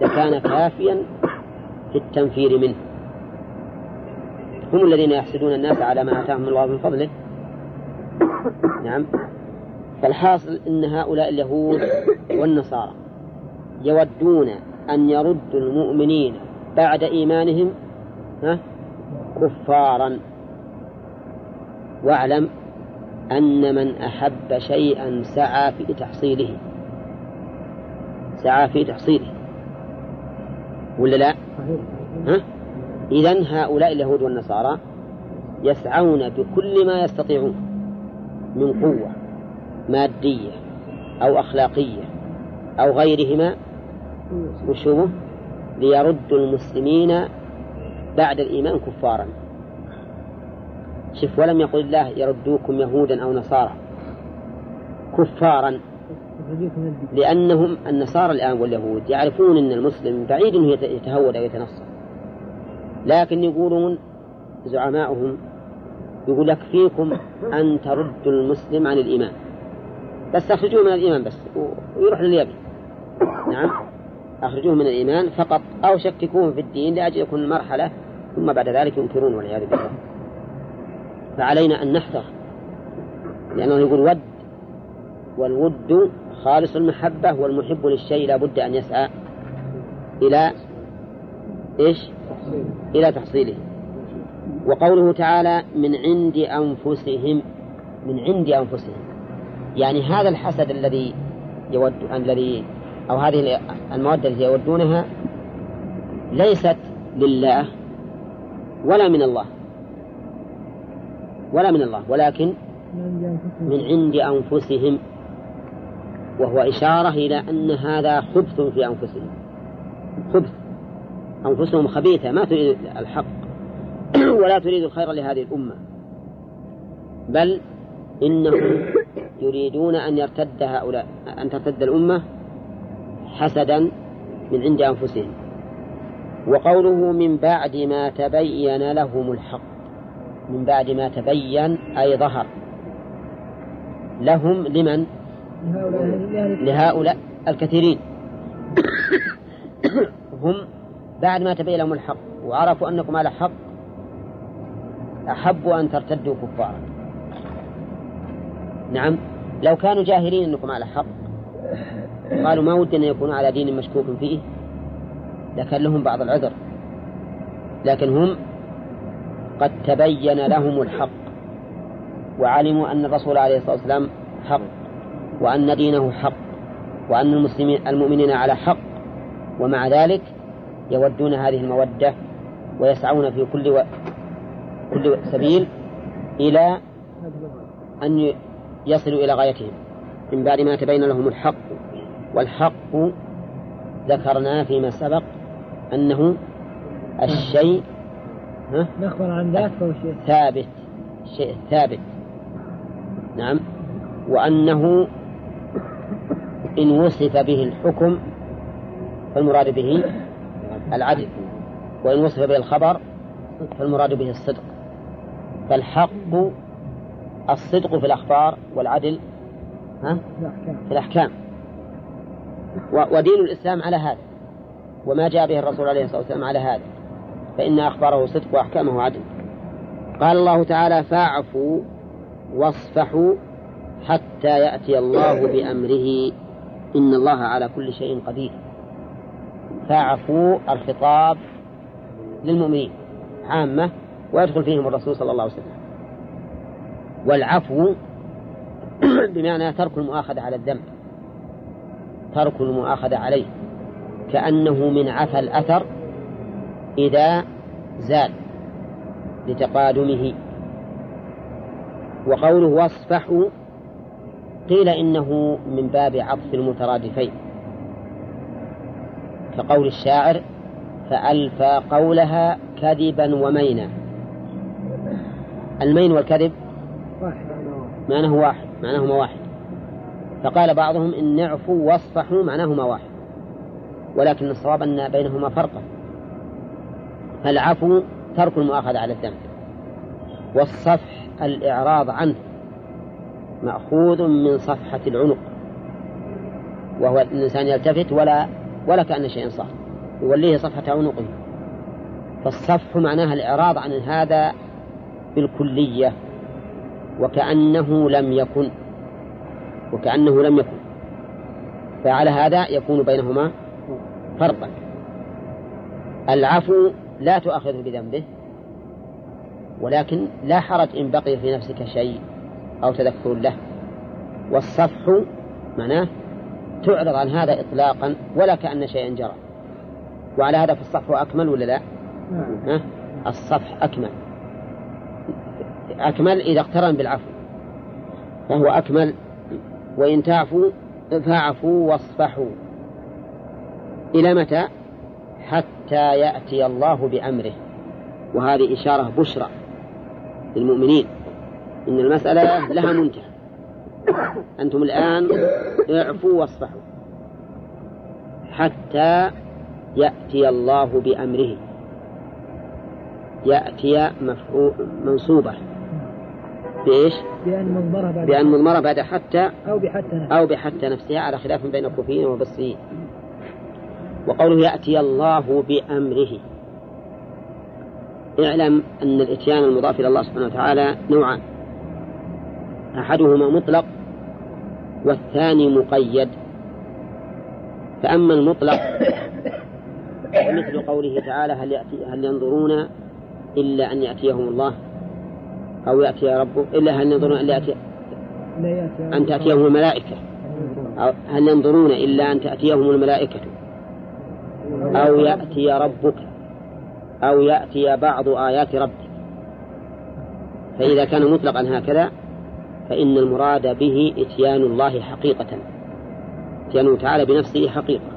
لكان كافيا في التنفير منه. هم الذين يحسدون الناس على ما آتاهم الله من فضله. نعم. فالحاصل أن هؤلاء اليهود والنصارى يودون أن يردوا المؤمنين بعد إيمانهم ها كفارا. واعلم أن من أحب شيئا سعى في تحصيله. سعى في تحصيله. ولا لا؟ ها؟ إذا هؤلاء اليهود والنصارى يسعون بكل ما يستطيعون من قوة مادية أو أخلاقية أو غيرهما. وشوه ليردوا المسلمين بعد الإيمان كفارا. شف ولم يقل الله يردوكم يهودا أو نصارى كفارا لأنهم النصارى الآن واليهود يعرفون أن المسلم بعيد أنه يتهود أو يتنصر. لكن يقولون زعماؤهم يقول يكفيكم أن تردوا المسلم عن الإيمان. بس أخرجوه من الإيمان بس ويروح لليمن نعم. أخرجوه من الإيمان فقط أو شككوه في الدين لأجل يكون مرحلة ثم بعد ذلك ينكرون والعياذ بالله. فعلينا أن نحذر. لأنه يقول ود والود خالص المحبة والمحب للشيء لا بد أن يسعى إلى إيش؟ إلى تحصيله. وقوله تعالى من عند أنفسهم من عند أنفسهم. يعني هذا الحسد الذي يود الذي أو هذه المواد التي يودونها ليست لله ولا من الله. ولا من الله ولكن من عند أنفسهم. وهو إشارة إلى أن هذا خبث في أنفسهم. خبث. أنفسهم خبيثة ما تريد الحق. ولا تريد الخير لهذه الأمة. بل إنهم يريدون أن يرتد هؤلاء أن ترتد الأمة حسدا من عند أنفسهم. وقوله من بعد ما تبين لهم الحق. من بعد ما تبين أي ظهر. لهم لمن؟ لهؤلاء الكثيرين. هم بعد ما تبين لهم الحق وعرفوا أنكم على حق أحبوا أن ترتدوا كفارا. نعم. لو كانوا جاهلين أنكم على حق قالوا ما ودنا يكونوا على دين مشكوك فيه لكان لهم بعض العذر. لكن هم قد تبين لهم الحق. وعلموا أن الرسول عليه الصلاة والسلام حق وأن دينه حق وأن المسلمين المؤمنين على حق. ومع ذلك يودون هذه المودة ويسعون في كل و... كل سبيل إلى أن يصلوا إلى غايتهم. من بعد ما تبين لهم الحق والحق ذكرنا فيما سبق أنه الشيء نخبر عن ذاك فهو شيء؟ ثابت. الشيء الثابت نعم. وأنه إن وصف به الحكم فالمراد به العدل. وإن وصف به الخبر فالمراد به الصدق. فالحق الصدق في الأخبار والعدل ها؟ في الأحكام. ودين الإسلام على هذا. وما جاء به الرسول عليه الصلاة والسلام على هذا. فإن أخباره صدق وأحكامه عدل. قال الله تعالى فاعفوا واصفحوا حتى يأتي الله بأمره. إن الله على كل شيء قدير. فاعفوا الخطاب للمؤمنين عامة ويدخل فيهم الرسول صلى الله عليه وسلم. والعفو بمعنى ترك المؤاخذة على الذنب. ترك المؤاخذة عليه. كأنه من عفى الأثر إذا زال لتقادمه. وقوله واصفحوا قيل إنه من باب عطف المترادفين. كقول الشاعر فألفى قولها كذبا ومينا. المين والكذب؟ معناه واحد معناهما واحد. فقال بعضهم إن اعفوا واصفحوا معناهما واحد. ولكن الصواب أن بينهما فرقا. فالعفو ترك المؤاخذة على الذنب. والصفح الإعراض عنه مأخوذ من صفحة العنق. وهو الإنسان يلتفت ولا ولا كأن شيء صار. يوليه صفحة عنقه. فالصفح معناها الإعراض عن هذا بالكلية. وكأنه لم يكن وكأنه لم يكن. فعلى هذا يكون بينهما فرقا. العفو لا تؤاخذه بذنبه ولكن لا حرج إن بقي في نفسك شيء أو تذكر له. والصفح معناه تعرض عن هذا إطلاقا ولا كأن شيئا جرى. وعلى هذا فالصفح أكمل ولا لا؟ ها؟ الصفح أكمل. أكمل إذا اقترن بالعفو. فهو أكمل. وإن تعفوا فاعفوا واصفحوا. إلى متى؟ حتى يأتي الله بأمره. وهذه إشارة بشرى للمؤمنين. إن المسألة لها منتهى. أنتم الآن اعفوا واصفحوا. حتى يأتي الله بأمره. يأتي مفعول منصوبة. بإيش؟ بأن مضمرة بعد بأن مضمرة بعد حتى أو بحتى نفسه. أو بحتى نفسها على خلاف بين الكوفيين والبصريين وقوله يأتي الله بأمره. اعلم أن الإتيان المضاف إلى الله سبحانه وتعالى نوعان. أحدهما مطلق والثاني مقيد. فأما المطلق مثل قوله تعالى هل, يأتي هل ينظرون إلا أن يأتيهم الله؟ أو يأتي ربه إلا هل ينظرون إلا يأتي أن تأتيهم الملائكة. أو هل ينظرون إلا أن تأتيهم الملائكة؟ أو يأتي ربك أو يأتي بعض آيات ربك. فإذا كان مطلقا هكذا فإن المراد به إتيان الله حقيقة. إتيانه تعالى بنفسه حقيقة.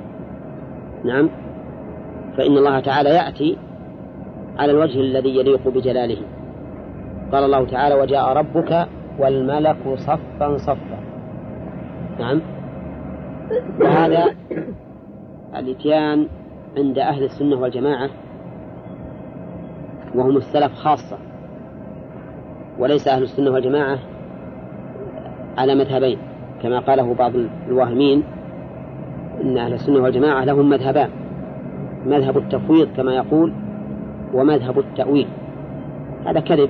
نعم. فإن الله تعالى يأتي على الوجه الذي يليق بجلاله. قال الله تعالى وجاء ربك والملك صفا صفا. نعم. وهذا الإتيان عند أهل السنة والجماعة وهم السلف خاصة وليس أهل السنة والجماعة على مذهبين كما قاله بعض الواهمين إن أهل السنة والجماعة لهم مذهبان مذهب التفويض كما يقول ومذهب التأويل هذا كذب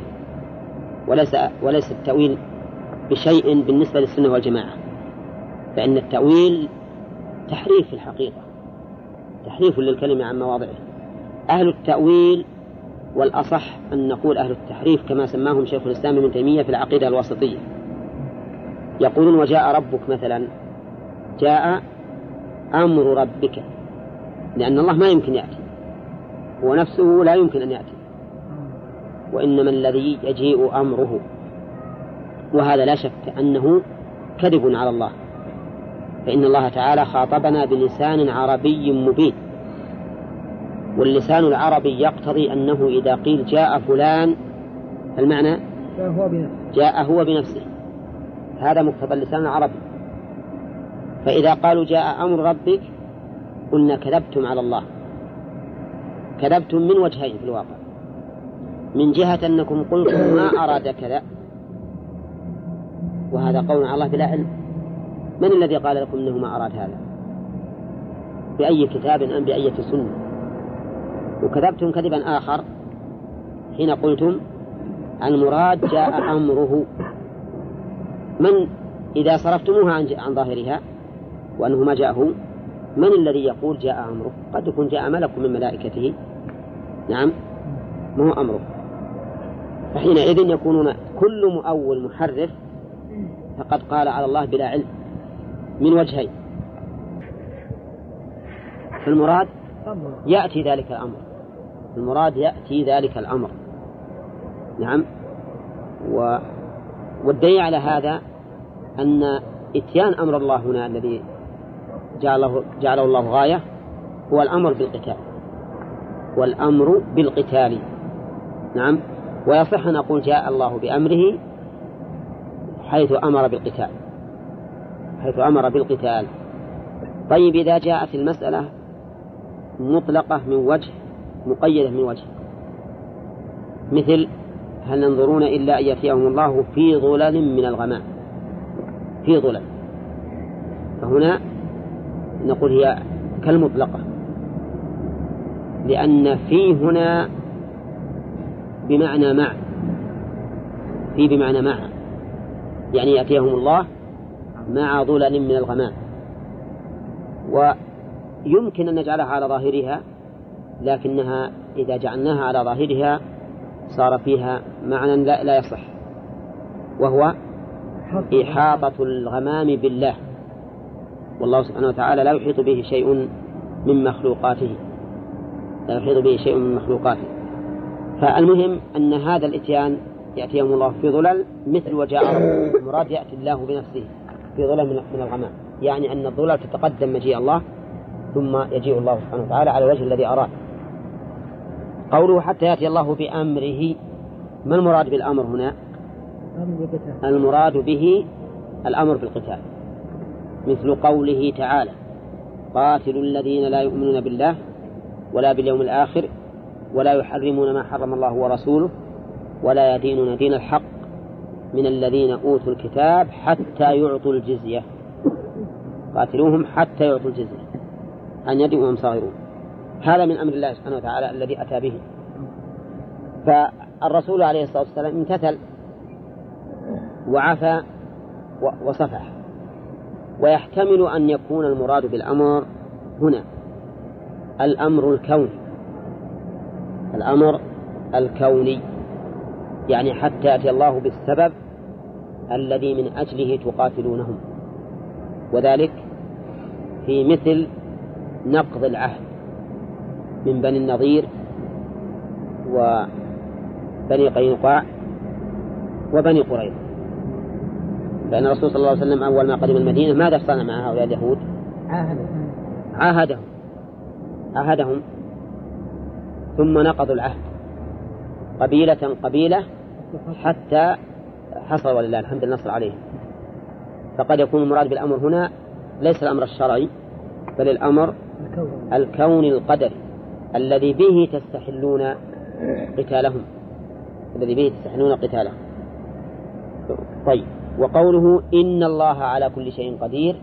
وليس وليس التأويل بشيء بالنسبة للسنة والجماعة فإن التأويل تحريف في الحقيقة. تحريف للكلمة عن مواضعه. أهل التأويل والأصح أن نقول أهل التحريف كما سماهم شيخ الإسلام ابن تيمية في العقيدة الوسطية يقولون وجاء ربك مثلا جاء أمر ربك لأن الله ما يمكن يأتي هو نفسه لا يمكن أن يأتي. وإنما الذي يجيء أمره. وهذا لا شك أنه كذب على الله. فإن الله تعالى خاطبنا بلسان عربي مبين. واللسان العربي يقتضي أنه إذا قيل جاء فلان المعنى؟ فهو بنفسه. جاء هو بنفسه. هذا مقتضى اللسان العربي. فإذا قالوا جاء أمر ربك قلنا كذبتم على الله. كذبتم من وجهين في الواقع. من جهة أنكم قلتم ما أراد كذا. وهذا قول على الله بلا علم. من الذي قال لكم أنه ما أراد هذا؟ بأي كتاب أم بأية سنة؟ وكذبتم كذبا آخر حين قلتم المراد جاء أمره. من إذا صرفتموها عن, عن ظاهرها وأنه ما جاءه من الذي يقول جاء أمره؟ قد يكون جاء ملك من ملائكته. نعم ما هو أمره؟ فحينئذ يكونون كل مؤول محرف فقد قال على الله بلا علم من وجهين. فالمراد يأتي ذلك الأمر. المراد يأتي ذلك الأمر. نعم. و والدليل على هذا أن إتيان أمر الله هنا الذي جعله, جعله الله غاية هو الأمر بالقتال. والأمر بالقتال. نعم. ويصح أن نقول جاء الله بأمره حيث أمر بالقتال. حيث أمر بالقتال. طيب إذا جاءت المسألة مطلقة من وجه مقيدة من وجه مثل هل ينظرون إلا أن يأتيهم الله في ظلل من الغمام. في ظلل فهنا نقول هي كالمطلقة. لأن في هنا بمعنى مع. في بمعنى مع. يعني يأتيهم الله مع ظلل من الغمام. ويمكن أن نجعلها على ظاهرها لكنها إذا جعلناها على ظاهرها صار فيها معنى لا, لا يصح وهو إحاطة الغمام بالله والله سبحانه وتعالى لا يحيط به شيء من مخلوقاته لا يحيط به شيء من مخلوقاته. فالمهم أن هذا الإتيان يأتيهم الله في ظلل مثل وجاء المراد يأتي الله بنفسه في ظلل من الغمام. يعني أن الظلل تتقدم مجيء الله ثم يجيء الله سبحانه وتعالى على الوجه الذي أراد قوله حتى يأتي الله بأمره ما المراد بالأمر هنا؟ المراد به الأمر بالقتال. مثل قوله تعالى قاتلوا الذين لا يؤمنون بالله ولا باليوم الآخر ولا يحرمون ما حرم الله ورسوله ولا يدينون دين الحق من الذين أوتوا الكتاب حتى يعطوا الجزية. قاتلوهم حتى يعطوا الجزية عن يد وهم صاغرون. هذا من أمر الله سبحانه وتعالى الذي أتى به. فالرسول عليه الصلاة والسلام امتثل وعفى وصفح. ويحتمل أن يكون المراد بالأمر هنا. الأمر الكوني الأمر الكوني. يعني حتى يأتي الله بالسبب الذي من أجله تقاتلونهم. وذلك في مثل نقض العهد. من بني النضير وبني قينقاع وبني قريظة لأن الرسول صلى الله عليه وسلم أول ما قدم المدينة ماذا صنع مع هؤلاء اليهود؟ عاهدهم. عاهدهم. عاهدهم. ثم نقضوا العهد. قبيلة قبيلة حتى حصل ولله الحمد النصر عليهم فقد يكون المراد بالأمر هنا ليس الأمر الشرعي بل الأمر الكوني القدري. الذي به تستحلون قتالهم. الذي به تستحلون قتالهم. طيب. وقوله إن الله على كل شيء قدير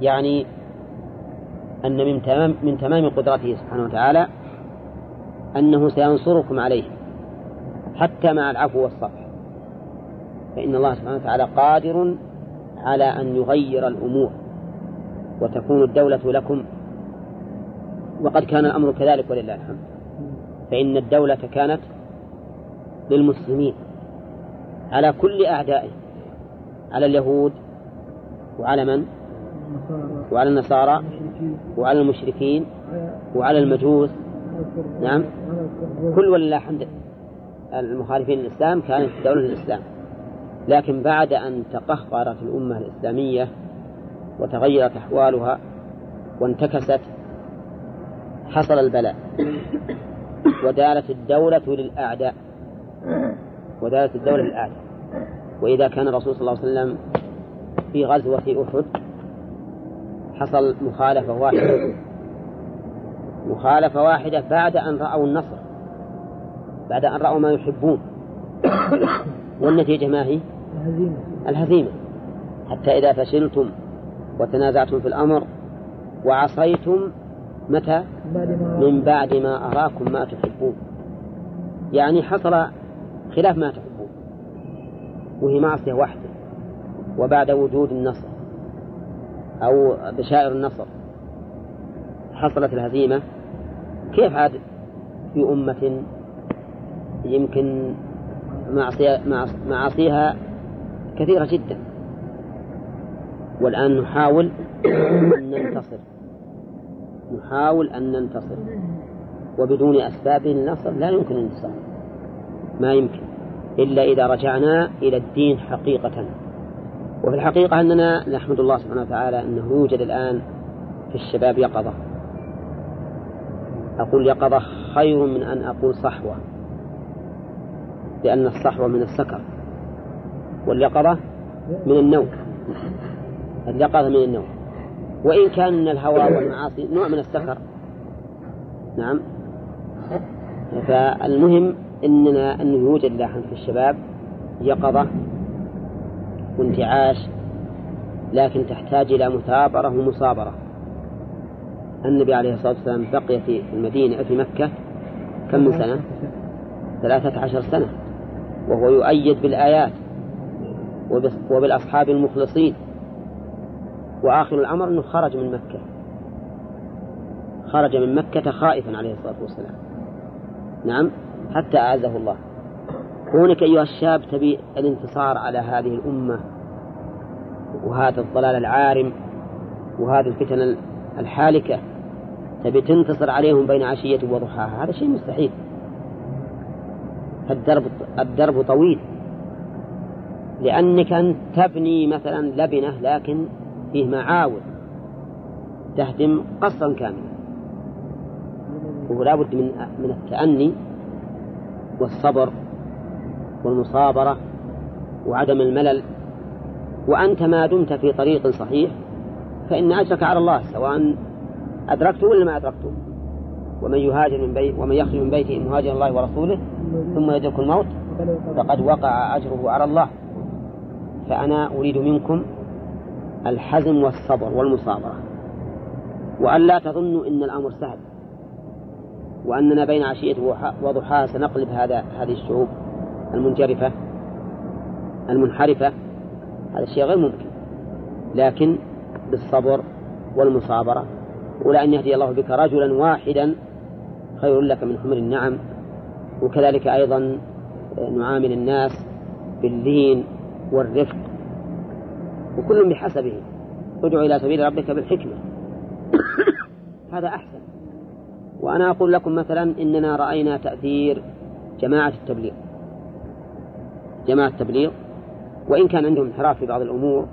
يعني أن من تمام من تمام قدرته سبحانه وتعالى أنه سينصركم عليه حتى مع العفو والصفح فإن الله سبحانه وتعالى قادر على أن يغير الأمور وتكون الدولة لكم وقد كان الأمر كذلك ولله الحمد. فإن الدولة كانت للمسلمين على كل أعدائه على اليهود وعلى من؟ وعلى النصارى وعلى المشركين وعلى المجوس. نعم. كل ولله الحمد. المخالفين للإسلام كانت دولة الإسلام. لكن بعد أن تقهقرت الأمة الإسلامية وتغيرت أحوالها وانتكست حصل البلاء. ودالت الدولة للأعداء. ودالت الدولة للأعداء. وإذا كان الرسول صلى الله عليه وسلم في غزوة أحد حصل مخالفة واحدة. مخالفة واحدة بعد أن رأوا النصر. بعد أن رأوا ما يحبون. والنتيجة ما هي؟ الهزيمة. الهزيمة. حتى إذا فشلتم وتنازعتم في الأمر وعصيتم متى؟ من بعد ما أراكم ما تحبون. يعني حصل خلاف ما تحبون. وهي معصية واحدة. وبعد وجود النصر. أو بشائر النصر. حصلت الهزيمة. كيف عاد في أمة يمكن معاصيها كثيرة جدا. والآن نحاول أن ننتصر. نحاول أن ننتصر. وبدون أسباب النصر لا يمكن الانتصار. ما يمكن. إلا إذا رجعنا إلى الدين حقيقة. وفي الحقيقة أننا نحمد الله سبحانه وتعالى أنه يوجد الآن في الشباب يقظة. أقول يقظة خير من أن أقول صحوة. لأن الصحوة من السكر. واليقظة من النوم. اليقظة من النوم. وإن كان من الهوى والمعاصي نوع من السكر نعم. فالمهم أننا أنه يوجد لاحظا في الشباب يقظة وانتعاش لكن تحتاج إلى مثابرة ومصابرة. النبي عليه الصلاة والسلام بقي في المدينة في مكة كم من سنة؟ ثلاثة عشر سنة وهو يؤيد بالآيات وبالأصحاب المخلصين. وآخر الأمر أنه خرج من مكة. خرج من مكة خائفا عليه الصلاة والسلام. نعم حتى أعزه الله. كونك أيها الشاب تبي الانتصار على هذه الأمة وهذا الضلال العارم وهذه الفتن الحالكة. تبي تنتصر عليهم بين عشية وضحاها. هذا شيء مستحيل. الدرب الدرب طويل. لأنك أن تبني مثلا لبنة لكن فيه معاول تهدم قصرا كاملا. ولا بد من من التأني والصبر والمصابرة وعدم الملل. وأنت ما دمت في طريق صحيح فإن أجرك على الله سواء أدركته ولا ما أدركته. ومن يهاجر من بيت ومن يخرج من بيته مهاجر الله ورسوله ثم يدرك الموت فقد وقع أجره على الله. فأنا أريد منكم الحزم والصبر والمصابرة. وأن لا تظنوا إن الأمر سهل. وأننا بين عشية وضحاها سنقلب هذا هذه الشعوب المنجرفة المنحرفة. هذا الشيء غير ممكن. لكن بالصبر والمصابرة. ولأن يهدي الله بك رجلا واحدا خير لك من حمر النعم. وكذلك أيضا نعامل الناس باللين والرفق. وكل بحسبه. ادع إلى سبيل ربك بالحكمة. هذا أحسن. وأنا أقول لكم مثلا إننا رأينا تأثير جماعة التبليغ. جماعة التبليغ وإن كان عندهم انحراف في بعض الأمور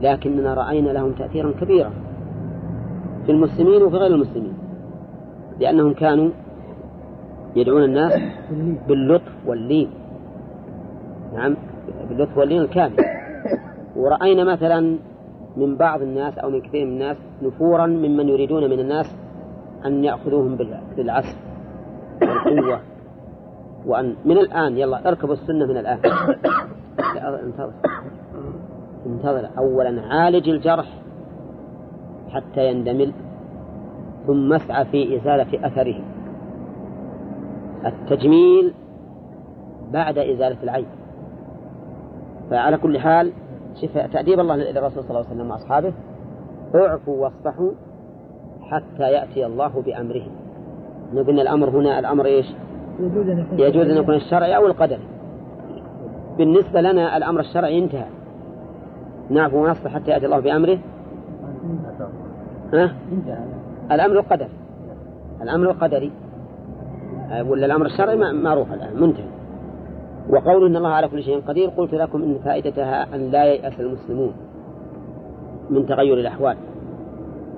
لكننا رأينا لهم تأثيرا كبيرا في المسلمين وفي غير المسلمين لأنهم كانوا يدعون الناس باللطف واللين. نعم باللطف واللين الكامل. ورأينا مثلا من بعض الناس أو من كثير من الناس نفورا ممن يريدون من الناس أن يأخذوهم بالعسف والقوة. وأن من الآن يلا اركبوا السنة من الآن. انتظر انتظر أولا. عالج الجرح حتى يندمل ثم اسعى في إزالة أثره. التجميل بعد إزالة العيب فعلى كل حال شوف تأديب الله للرسول صلى الله عليه وسلم وأصحابه. اعفوا واصفحوا حتى يأتي الله بأمره. نقول الأمر هنا الأمر إيش؟ يجوز أن يكون الشرعي. أو القدري. بالنسبة لنا الأمر الشرعي انتهى. نعفو ونصفح حتى يأتي الله بأمره. ها؟ الأمر القدري الأمر القدري ولا الأمر الشرعي معروف الآن منتهي. وقول إن الله على كل شيء قدير قلت لكم إن فائدتها أن لا ييأس المسلمون من تغير الأحوال.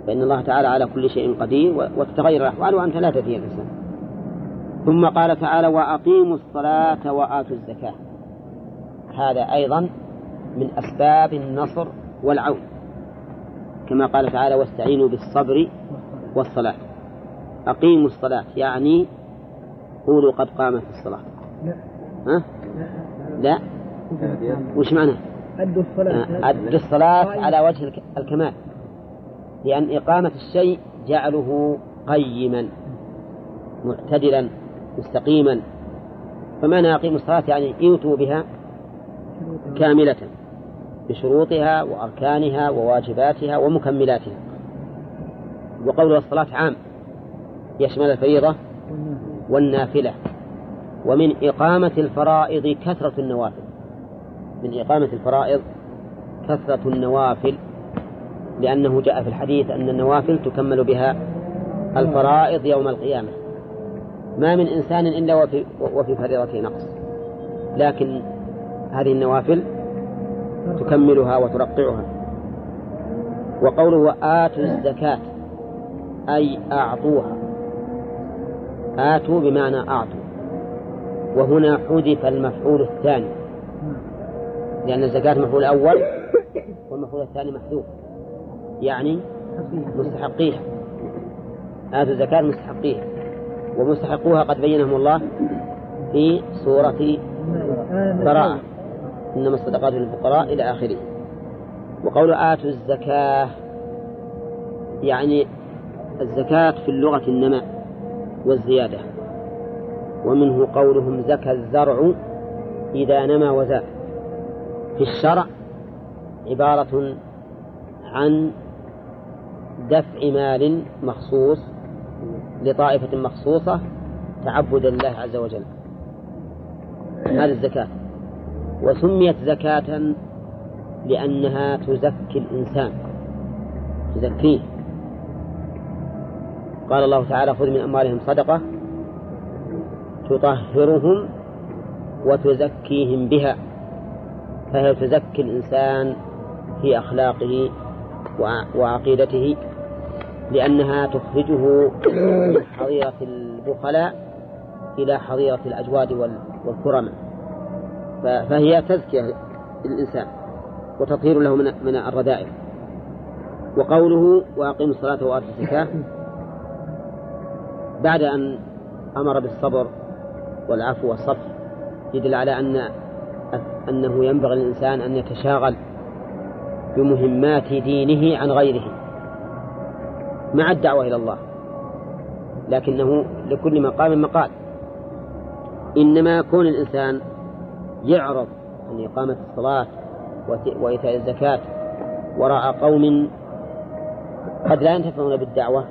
فإن الله تعالى على كل شيء قدير وتتغير الأحوال وأنت لا تدري الإنسان ثم قال تعالى وأقيموا الصلاة وآتوا الزكاة. هذا أيضا من أسباب النصر والعون. كما قال تعالى واستعينوا بالصبر والصلاة. أقيموا الصلاة يعني قولوا قد قامت الصلاة. لا. ها؟ لا. وش معنى؟ أدوا الصلاة. أدوا الصلاة على وجه الك- الكمال. لأن إقامة الشيء جعله قيما معتدلا مستقيما. فمعنى أقيموا الصلاة يعني إيتوا بها كاملة بشروطها وأركانها وواجباتها ومكملاتها. وقول الصلاة عام يشمل الفريضة والنافلة. ومن إقامة الفرائض كثرة النوافل. من إقامة الفرائض كثرة النوافل لأنه جاء في الحديث أن النوافل تكمل بها الفرائض يوم القيامة. ما من إنسان إلا وفي, وفي فريضته نقص. لكن هذه النوافل تكملها وترقعها. وقوله آتوا الزكاة أي أعطوها. آتوا بمعنى أعطوا. وهنا حذف المفعول الثاني. لأن الزكاة مفعول الأول والمفعول الثاني محذوف. يعني مستحقيها. آتوا الزكاة مستحقيها. ومستحقوها قد بينهم الله في سورة براءة. إنما الصدقات للفقراء إلى آخره. وقول آتوا الزكاة يعني الزكاة في اللغة النماء والزيادة. ومنه قولهم زكى الزرع إذا نما وزاد. في الشرع عبارة عن دفع مال مخصوص لطائفة مخصوصة تعبدا لله عز وجل. هذه الزكاة. وسميت زكاة لأنها تزكي الإنسان. تزكيه. قال الله تعالى خذ من أموالهم صدقة تطهرهم وتزكيهم بها فهي تزكي الإنسان في أخلاقه وعقيدته لأنها تخرجه من حظيرة البخلاء إلى حظيرة الأجواد والكرم. فهي تزكية للإنسان وتطهير له من الرذائل وقوله وأقيموا الصلاة وآتوا الزكاة بعد أن أمر بالصبر والعفو والصف يدل على أن أنه ينبغي للإنسان أن يتشاغل بمهمات دينه عن غيره مع الدعوة إلى الله لكنه لكل مقام مقال. إنما كون الإنسان يعرض عن إقامة الصلاة وإيتاء الزكاة وراء قوم قد لا ينتفعون بالدعوة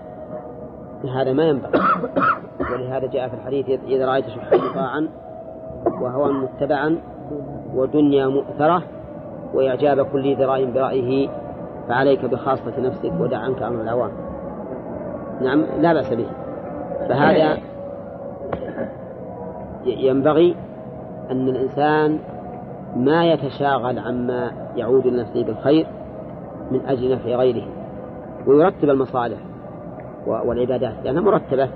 هذا ما ينبغي. ولهذا جاء في الحديث إذا رأيت شحا مطاعا وهوى متبعا ودنيا مؤثرة وإعجاب كل ذراع برأيه فعليك بخاصة نفسك ودع عنك أمر العوام. نعم لا بأس به. فهذا ينبغي أن الإنسان ما يتشاغل عما يعود لنفسه بالخير من أجل نفع غيره ويرتب المصالح. والعبادات لأنها مرتبة.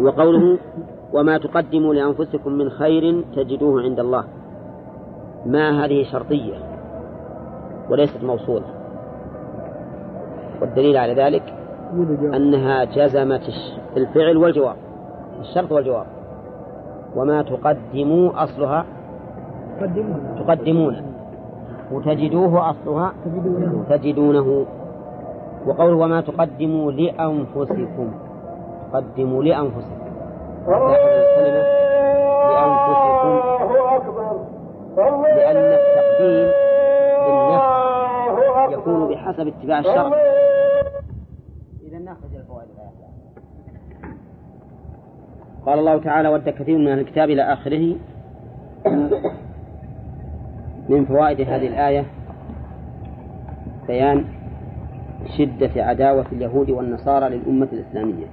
وقوله وما تقدموا لأنفسكم من خير تجدوه عند الله. ما هذه شرطية وليست موصولة. والدليل على ذلك أنها جزمت الفعل والجواب الشرط والجواب. وما تقدموا أصلها تقدمون. وتجدوه أصلها تجدونه. وقول وما تقدموا لأنفسكم. قدموا لأنفسكم. الكلمة لأنفسكم. لأن التقديم للنفس يكون بحسب اتباع الشرع. إذا ناخذ الفوائد قال الله تعالى ود كثير من الكتاب إلى آخره من فوائد هذه الآية. بيان شدة عداوة اليهود والنصارى للأمة الإسلامية.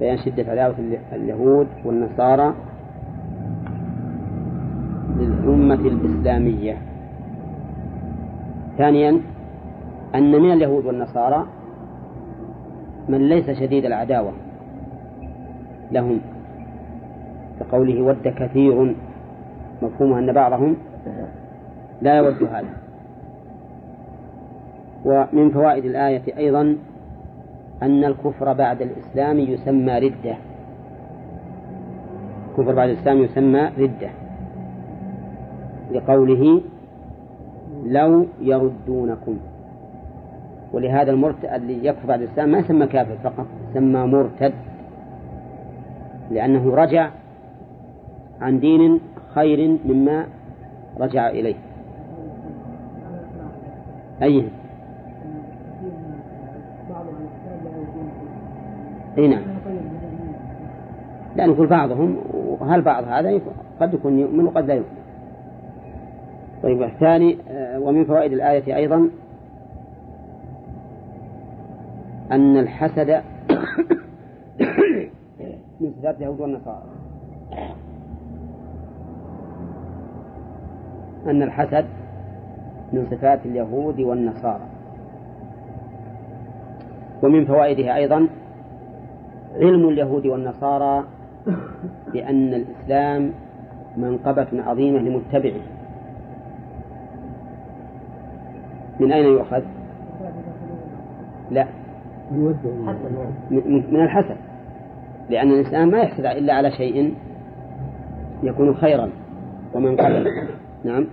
بيان شدة عداوة اليهود والنصارى للأمة الإسلامية. ثانيا أن من اليهود والنصارى من ليس شديد العداوة لهم كقوله ود كثير مفهومه أن بعضهم لا يود هذا. ومن فوائد الآية أيضا أن الكفر بعد الإسلام يسمى ردة. الكفر بعد الإسلام يسمى ردة. لقوله لو يردونكم. ولهذا المرتد اللي يكفر بعد الإسلام ما يسمى كافر فقط يسمى مرتد. لأنه رجع عن دين خير مما رجع إليه. أي أي نعم. لا نقول بعضهم وهل بعض هذا قد يكون يؤمن وقد لا يؤمن طيب الثاني آه، ومن فوائد الآية أيضا أن الحسد من صفات اليهود والنصارى. أن الحسد من صفات اليهود والنصارى. ومن فوائدها أيضا علم اليهود والنصارى بأن الإسلام منقبة عظيمة لمتبعه. من أين يؤخذ؟ لا. من الحسد لأن الإنسان ما يحسد إلا على شيء يكون خيرا ومنقبا. نعم.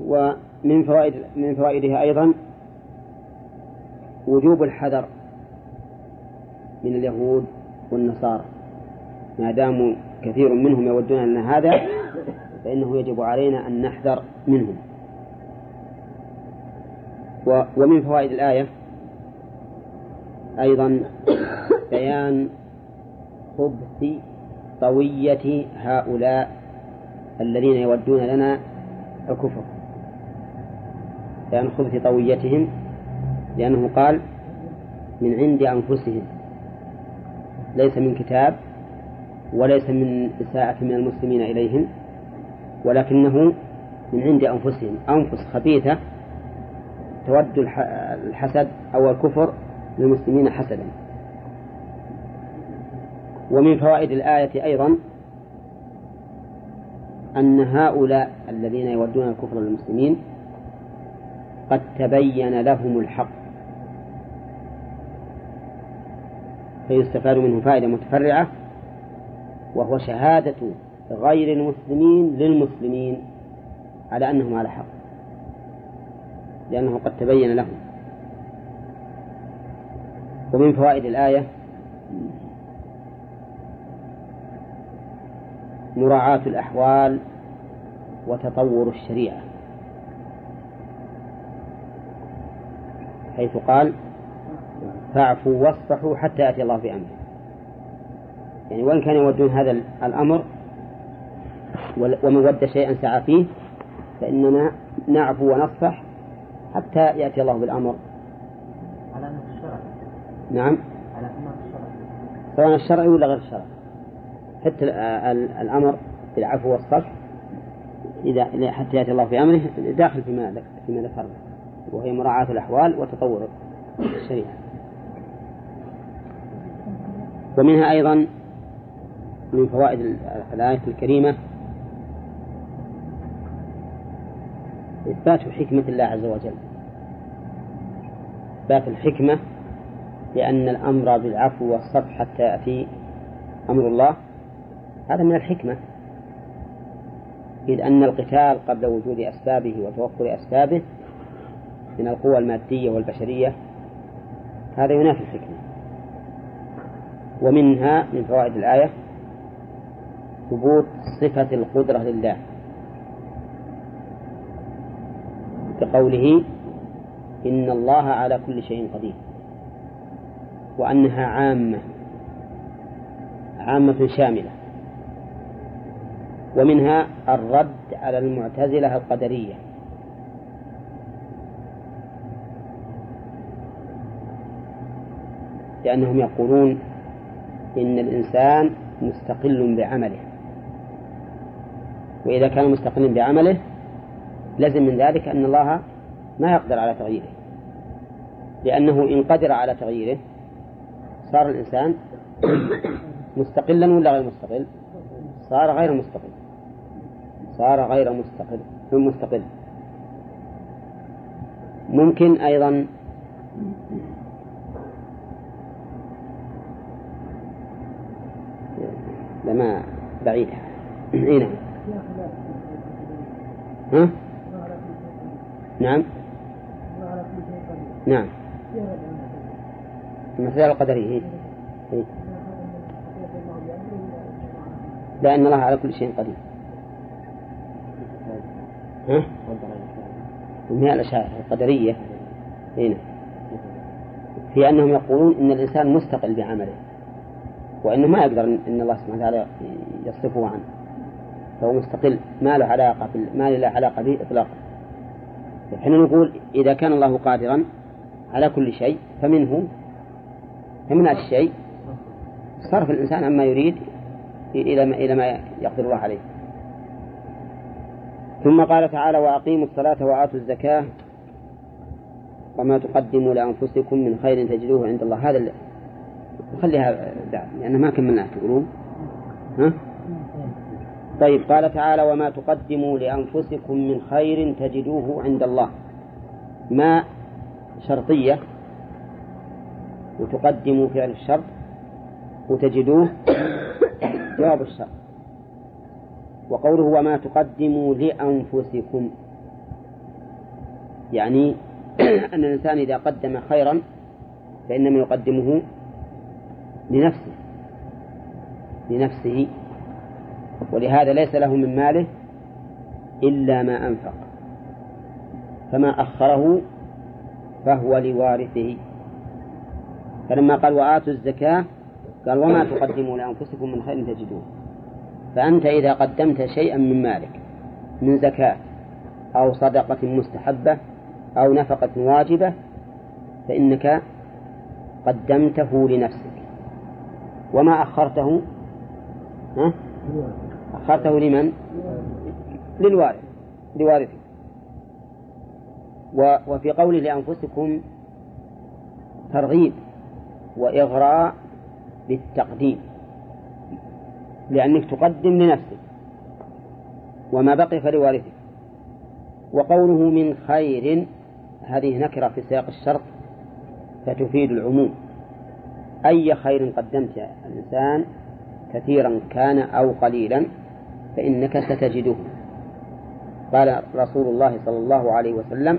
ومن فوائد من فوائدها أيضا وجوب الحذر من اليهود والنصارى. ما داموا كثير منهم يودون أن هذا فإنه يجب علينا أن نحذر منهم. ومن فوائد الآية أيضا بيان خبث طوية هؤلاء الذين يودون لنا الكفر. بيان خبث طويتهم لأنه قال من عند أنفسهم ليس من كتاب وليس من إساءة من المسلمين إليهم ولكنه من عند أنفسهم. أنفس خبيثة تود الحسد أو الكفر للمسلمين حسدا. ومن فوائد الآية أيضا أن هؤلاء الذين يودون الكفر للمسلمين قد تبين لهم الحق. فيستفاد منه فائدة متفرعة وهو شهادة غير المسلمين للمسلمين على أنهم على حق لأنه قد تبين لهم. ومن فوائد الآية مراعاة الأحوال وتطور الشريعة حيث قال فاعفوا واصفحوا حتى يأتي الله بأمره يعني وإن كانوا يودون هذا الأمر ومن ود شيئا سعى فيه فإننا نعفو ونصفح حتى يأتي الله بالأمر. على الشرع. نعم. على الشرع. سواء الشرعي ولا غير الشرعي. حتى الأمر بالعفو والصفح إذا حتى يأتي الله في أمره داخل فيما فيما ذكرنا وهي مراعاة الأحوال وتطور الشريعة. ومنها أيضا من فوائد الآية الكريمة إثبات حكمة الله عز وجل. إثبات الحكمة لأن الأمر بالعفو والصفح حتى يأتي أمر الله. هذا من الحكمة. إذ أن القتال قبل وجود أسبابه وتوفر أسبابه من القوى المادية والبشرية هذا ينافي الحكمة. ومنها من فوائد الآية ثبوت صفة القدرة لله. كقوله إن الله على كل شيء قدير وأنها عامة عامة شاملة. ومنها الرد على المعتزلة القدرية. لأنهم يقولون إن الإنسان مستقل بعمله. وإذا كان مستقلا بعمله لزم من ذلك أن الله ما يقدر على تغييره. لأنه إن قدر على تغييره صار الإنسان مستقلا ولا غير مستقل؟ صار غير مستقل. صار غير مستقل. مستقل. ممكن أيضا لما بعيدة إي نعم ها؟ نعم نعم المسألة القدرية. هي. لأن الله على كل شيء قدير ها؟ من الأشاعرة القدرية هنا في أنهم يقولون إن الإنسان مستقل بعمله وأنه ما يقدر إن الله سبحانه وتعالى يصرفه عنه. فهو مستقل. ما له علاقة ما له علاقة به إطلاقا. إحنا نقول إذا كان الله قادرا على كل شيء فمنه فمن هذا الشيء صرف الإنسان عما يريد إلى ما إلى ما يقدر الله عليه. ثم قال تعالى وأقيموا الصلاة وآتوا الزكاة وما تقدموا لأنفسكم من خير تجدوه عند الله. هذا خليها بعد لأن ما كملناها تقولون ها؟ طيب قال تعالى وما تقدموا لأنفسكم من خير تجدوه عند الله. ما شرطية؟ وتقدموا فعل الشرط وتجدوه؟ جواب الشرط. وقوله وما تقدموا لأنفسكم يعني أن الإنسان إذا قدم خيرا فإنما يقدمه لنفسه. لنفسه. ولهذا ليس له من ماله إلا ما أنفق. فما أخره فهو لوارثه. فلما قال وآتوا الزكاة قال وما تقدموا لأنفسكم من خير تجدوه فأنت إذا قدمت شيئا من مالك من زكاة أو صدقة مستحبة أو نفقة واجبة فإنك قدمته لنفسك. وما أخرته ها؟ أخرته لمن؟ للوارث لوارثك وفي قوله لأنفسكم ترغيب وإغراء بالتقديم لأنك تقدم لنفسك وما بقي فلوارثك وقوله من خير هذه نكرة في سياق الشرط فتفيد العموم أي خير قدمت الإنسان كثيرا كان أو قليلا فإنك ستجده. قال رسول الله صلى الله عليه وسلم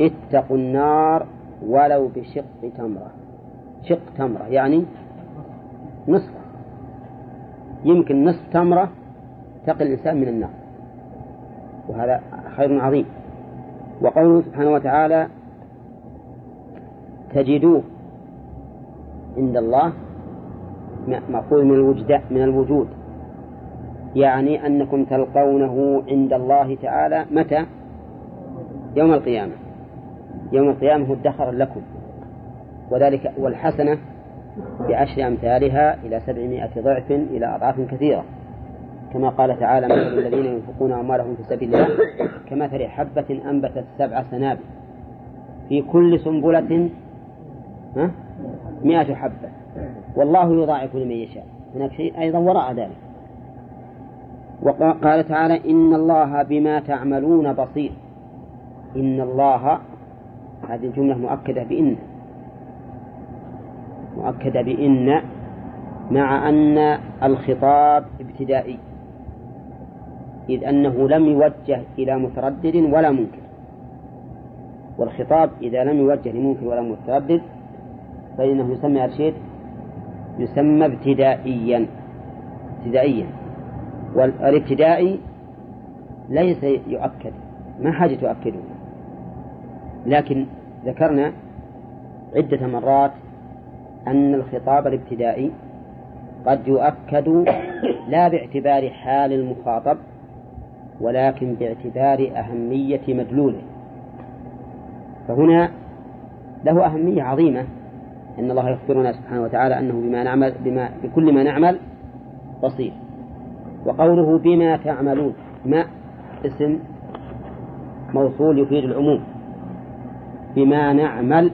اتقوا النار ولو بشق تمرة. شق تمرة يعني نصف. يمكن نصف تمرة تقي الإنسان من النار. وهذا خير عظيم. وقوله سبحانه وتعالى تجدوه عند الله مأخوذ من الوجد من الوجود. يعني أنكم تلقونه عند الله تعالى متى؟ يوم القيامة. يوم القيامة ادخر لكم. وذلك والحسنة بعشر أمثالها إلى سبعمائة ضعف إلى أضعاف كثيرة. كما قال تعالى مثل الذين ينفقون أموالهم في سبيل الله كمثل حبة أنبتت سبع سنابل في كل سنبلة مئة حبة. والله يضاعف لمن يشاء. هناك شيء أيضا وراء ذلك. وقال تعالى إن الله بما تعملون بصير. إن الله هذه الجملة مؤكدة بإن. مؤكدة بإن مع أن الخطاب ابتدائي. إذ أنه لم يوجه إلى متردد ولا منكر. والخطاب إذا لم يوجه لمنكر ولا متردد فإنه يسمى أرشيد يسمى ابتدائيا ابتدائيا. والابتدائي ليس يؤكد ما حاجة تؤكده. لكن ذكرنا عدة مرات أن الخطاب الابتدائي قد يؤكد لا باعتبار حال المخاطب ولكن باعتبار أهمية مدلوله. فهنا له أهمية عظيمة. أن الله يخبرنا سبحانه وتعالى أنه بما نعمل بما بكل ما نعمل بصير. وقوله بما تعملون ما اسم موصول يفيد العموم. بما نعمل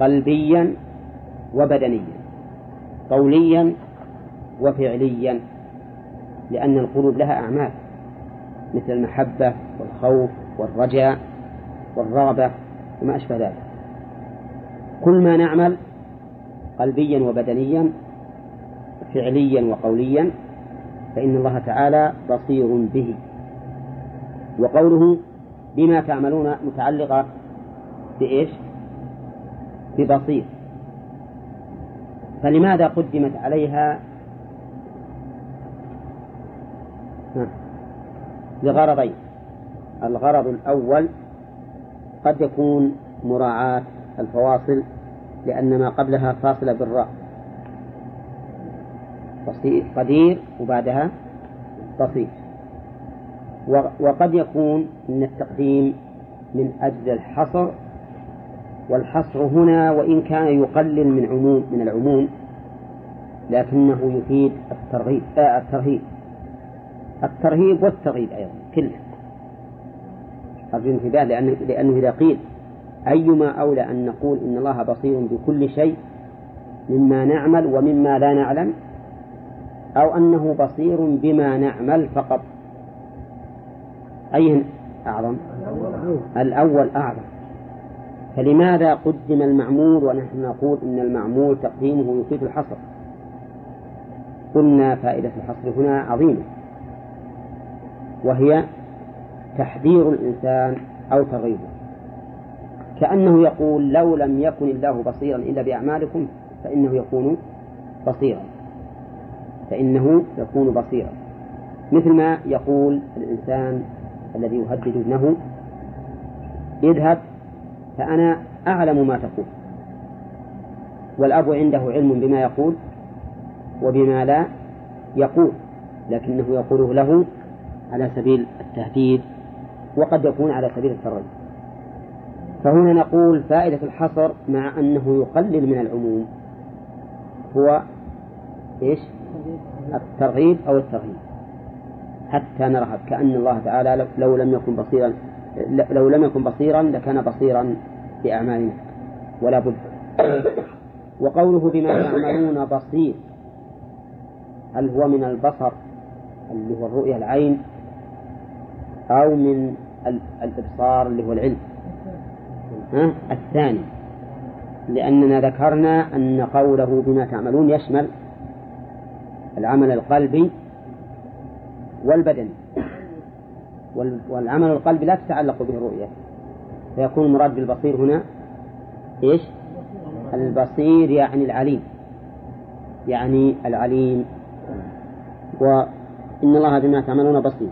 قلبيا وبدنيا قوليا وفعليا لأن القلوب لها أعمال مثل المحبة والخوف والرجاء والرغبة وما أشبه ذلك. كل ما نعمل قلبيا وبدنيا فعليا وقوليا فإن الله تعالى بصير به. وقوله بما تعملون متعلقة بإيش؟ ببصير. فلماذا قدمت عليها؟ لغرضين. الغرض الأول قد يكون مراعاة الفواصل لأن ما قبلها فاصلة بالراء. قدير وبعدها بسيط وقد يكون من التقديم من أجل الحصر والحصر هنا وإن كان يقلل من عموم من العموم لكنه يفيد الترغيب آه الترهيب. الترهيب والترغيب أيضا كله. أرجو الانتباه لأنه, لأنه إذا قيل أيما أولى أن نقول إن الله بصير بكل شيء مما نعمل ومما لا نعلم أو أنه بصير بما نعمل فقط. أي أعظم؟ الأول أعظم. فلماذا قدم المعمول ونحن نقول إن المعمول تقديمه يفيد الحصر؟ قلنا فائدة الحصر هنا عظيمة وهي تحذير الإنسان أو تغيبه كأنه يقول لو لم يكن الله بصيرا إلا بأعمالكم فإنه يكون بصيرا. فإنه يكون بصيرا. مثل ما يقول الإنسان الذي يهدد ابنه اذهب فأنا أعلم ما تقول. والأب عنده علم بما يقول وبما لا يقول لكنه يقوله له على سبيل التهديد وقد يكون على سبيل الترغيب فهنا نقول فائدة الحصر مع أنه يقلل من العموم. هو إيش؟ الترغيب أو الترهيب. حتى نرهب كأن الله تعالى لو لم يكن بصيرا لو لم يكن بصيرا لكان بصيرا بأعمالنا. ولا بد. وقوله بما تعملون بصير. هل هو من البصر اللي هو الرؤية العين؟ أو من الإبصار اللي هو العلم؟ الثاني لأننا ذكرنا أن قوله بما تعملون يشمل العمل القلبي والبدني. والعمل القلبي لا تتعلق به الرؤية فيكون المراد بالبصير هنا إيش؟ البصير يعني العليم. يعني العليم. وإن الله بما تعملون بصير.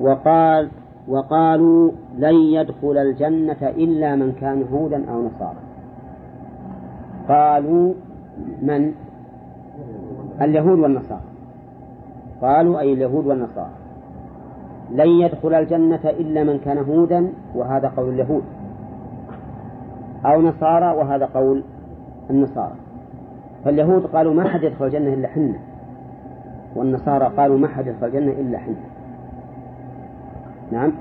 وقال وقالوا لن يدخل الجنة إلا من كان هودا أو نصارى. قالوا من؟ اليهود والنصارى. قالوا أي اليهود والنصارى. لن يدخل الجنة إلا من كان هودا وهذا قول اليهود. أو نصارى وهذا قول النصارى. فاليهود قالوا ما حد يدخل الجنة إلا حنا. والنصارى قالوا ما حد يدخل الجنة إلا حنا. نعم.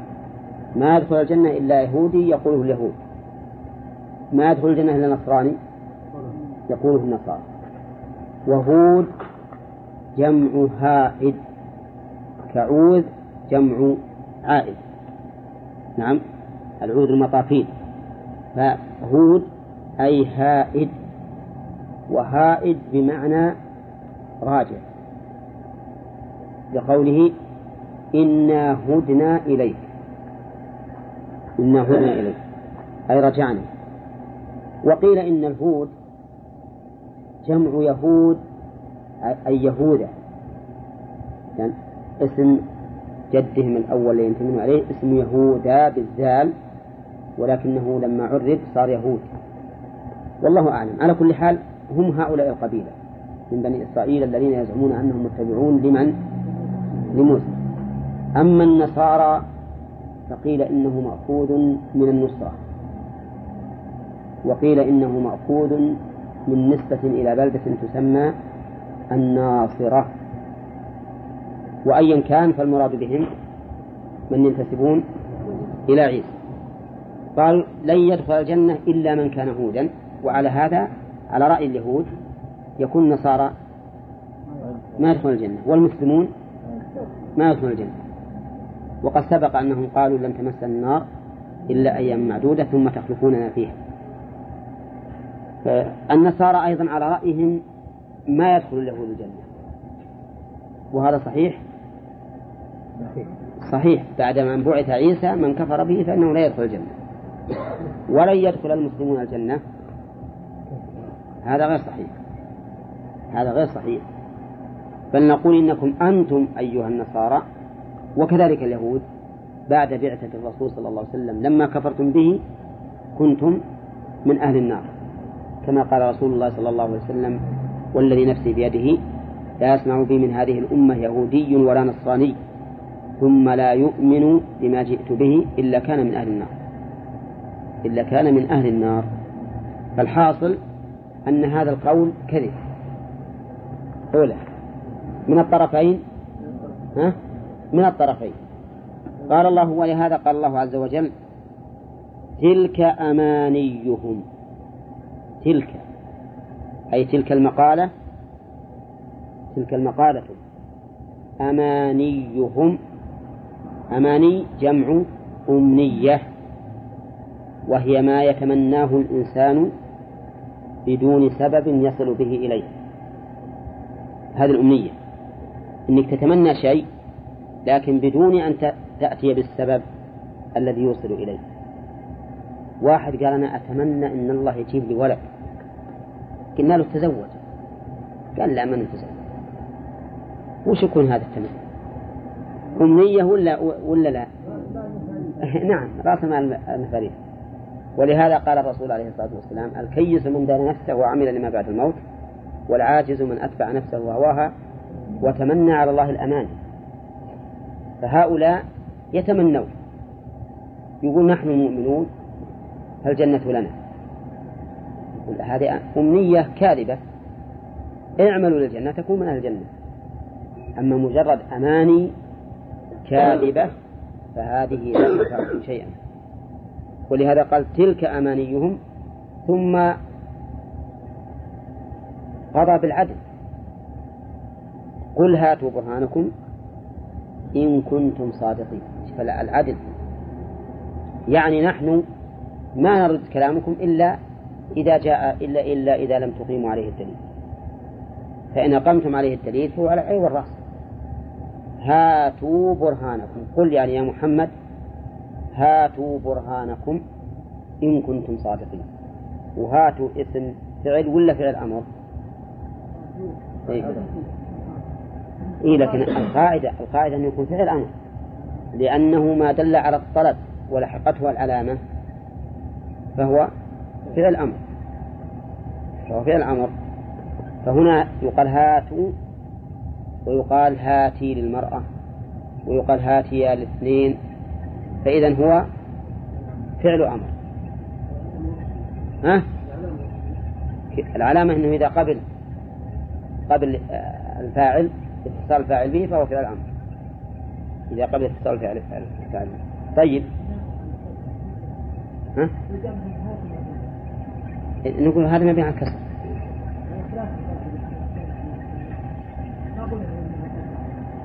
ما يدخل الجنة إلا يهودي يقوله اليهود. ما يدخل الجنة إلا نصراني يقوله النصارى. وهود جمع هائد كعوذ جمع عائد. نعم. العود المطافين. فهود أي هائد وهائد بمعنى راجع. لقوله إنا هدنا إليك. إنا هدنا إليك. أي رجعنا. وقيل إن الهود جمع يهود أي يهوذا يعني اسم جدهم الأول اللي ينتمون عليه اسم يهوذا بالزال ولكنه لما عرب صار يهود. والله أعلم. على كل حال هم هؤلاء القبيلة من بني إسرائيل الذين يزعمون أنهم متبعون لمن؟ لموسى. أما النصارى فقيل إنه مأخوذ من النصرة. وقيل إنه مأخوذ من نسبة إلى بلدة تسمى الناصرة. وأيا كان فالمراد بهم من ينتسبون إلى عيسى. قال لن يدخل الجنة إلا من كان هودا. وعلى هذا على رأي اليهود يكون النصارى ما يدخل الجنة. والمسلمون ما يدخل الجنة. وقد سبق أنهم قالوا لن تمس النار إلا أيام معدودة ثم تخلفوننا فيها. النصارى أيضا على رأيهم ما يدخل اليهود الجنة. وهذا صحيح؟ صحيح. بعد ما بعث عيسى من كفر به فإنه لا يدخل الجنة. ولن يدخل المسلمون الجنة. هذا غير صحيح. هذا غير صحيح. بل نقول إنكم أنتم أيها النصارى وكذلك اليهود بعد بعثة الرسول صلى الله عليه وسلم لما كفرتم به كنتم من أهل النار. كما قال رسول الله صلى الله عليه وسلم والذي نفسي بيده لا يسمع بي من هذه الأمة يهودي ولا نصراني ثم لا يؤمن بما جئت به إلا كان من أهل النار. إلا كان من أهل النار. فالحاصل أن هذا القول كذب. أولى من الطرفين؟ ها؟ من الطرفين. قال الله ولهذا قال الله عز وجل تلك أمانيهم. تلك أي تلك المقالة تلك المقالة. أمانيهم. أماني جمع أمنية وهي ما يتمناه الإنسان بدون سبب يصل به إليه. هذه الأمنية. أنك تتمنى شيء لكن بدون أن تأتي بالسبب الذي يوصل إليه. واحد قال أنا أتمنى أن الله يجيب لي ولد. قلنا له تزوج. قال لا من نتزوج. وش يكون هذا التمني؟ أمنية ولا ولا لا؟ نعم رأس مال المفاريد ولهذا قال الرسول عليه الصلاة والسلام الكيس من دان نفسه وعمل لما بعد الموت والعاجز من أتبع نفسه وهواها وتمنى على الله الأمان. فهؤلاء يتمنون. يقول نحن مؤمنون فالجنة لنا؟ هذه أمنية كاذبة. اعملوا للجنة تكون من أهل الجنة. أما مجرد أماني كاذبة فهذه لا تنفعكم شيئا. ولهذا قال تلك أمانيهم ثم قضى بالعدل. قل هاتوا برهانكم إن كنتم صادقين. فالعدل يعني نحن ما نرد كلامكم إلا إذا جاء إلا إلا إذا لم تقيموا عليه الدليل. فإن أقمتم عليه الدليل فهو على العين والرأس هاتوا برهانكم. قل يعني يا محمد هاتوا برهانكم إن كنتم صادقين. وهاتوا اسم فعل ولا فعل أمر؟ إيه. إيه لكن القاعدة القاعدة أن يكون فعل أمر. لأنه ما دل على الطلب ولحقته العلامة فهو فعل أمر. فهو فعل أمر. فهنا يقال هاتوا ويقال هاتي للمرأة ويقال هاتي الاثنين. فإذا هو فعل أمر. ها؟ العلامة أنه إذا قبل قبل الفاعل اتصال الفاعل به فهو فعل أمر إذا قبل اتصال الفاعل الفاعل طيب. ها؟ نقول هذا مبني على الكسر.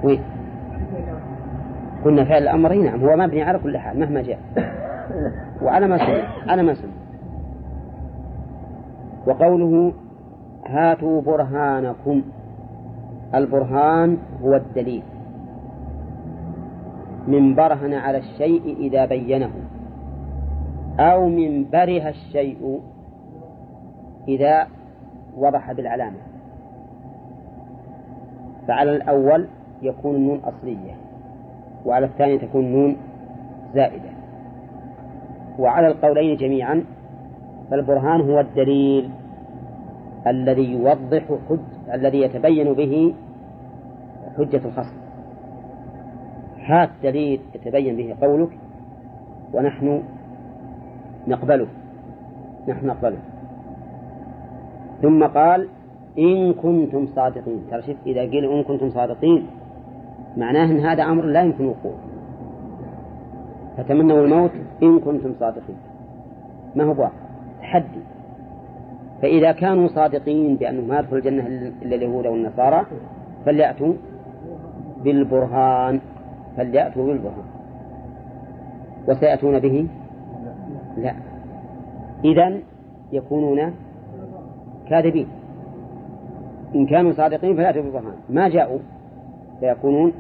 وين؟ قلنا فعل الأمر نعم هو مبني على كل حال مهما جاء. وعلى ما سمع على ما سمع. وقوله هاتوا برهانكم. البرهان هو الدليل. من برهن على الشيء إذا بينه أو من بره الشيء إذا وضح بالعلامة. فعلى الأول يكون النون أصلية وعلى الثاني تكون نون زائدة. وعلى القولين جميعا فالبرهان هو الدليل الذي يوضح حج الذي يتبين به حجة الخصم. هات دليل يتبين به قولك ونحن نقبله. نحن نقبله. ثم قال إن كنتم صادقين. ترى شوف إذا قيل إن كنتم صادقين معناه أن هذا أمر لا يمكن وقوعه. فتمنوا الموت إن كنتم صادقين. ما هو واقع تحدي. فإذا كانوا صادقين بأنه ما يدخل الجنة إلا اليهود والنصارى فليأتوا بالبرهان فليأتوا بالبرهان. وسيأتون به؟ لا. إذا يكونون كاذبين. إن كانوا صادقين فيأتوا بالبرهان. ما جاءوا فيكونون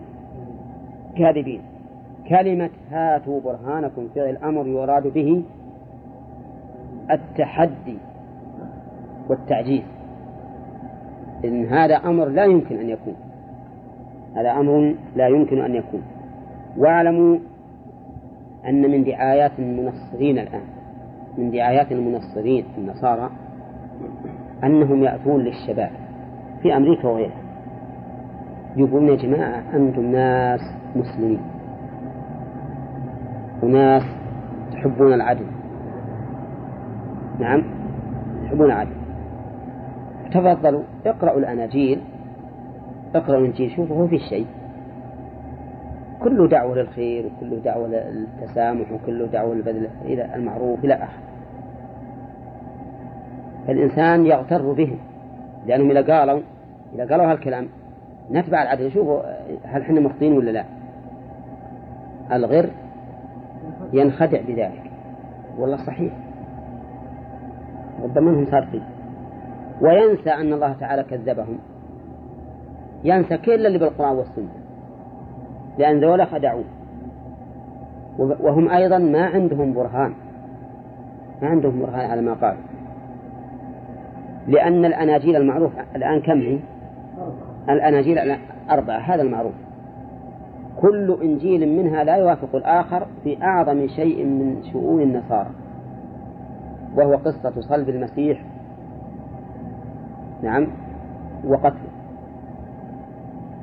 كاذبين. كلمة هاتوا برهانكم فعل الأمر يراد به التحدي. والتعجيز إن هذا أمر لا يمكن أن يكون. هذا أمر لا يمكن أن يكون. واعلموا أن من دعايات المنصرين الآن من دعايات المنصرين النصارى أنهم يأتون للشباب في أمريكا وغيرها. يقولون يا جماعة أنتم ناس مسلمين. وناس تحبون العدل. نعم تحبون العدل. تفضلوا اقرأوا الأناجيل. اقرأوا الإنجيل شوفوا في شيء. كله دعوة للخير وكله دعوة للتسامح وكله دعوة للبذل إلى المعروف إلى آخره فالإنسان يغتر بهم لأنهم إذا قالوا إذا قالوا هالكلام نتبع العدل. شوفوا هل إحنا مخطئين ولا لا؟ الغر ينخدع بذلك. والله صحيح. ربما هم صادقين. وينسى أن الله تعالى كذبهم. ينسى كل اللي بالقرآن والسنة. لأن ذولا خدعوه. وهم أيضا ما عندهم برهان. ما عندهم برهان على ما قالوا لأن الأناجيل المعروف الآن كم هي؟ الأناجيل أربعة هذا المعروف. كل إنجيل منها لا يوافق الآخر في أعظم شيء من شؤون النصارى. وهو قصة صلب المسيح نعم وقتله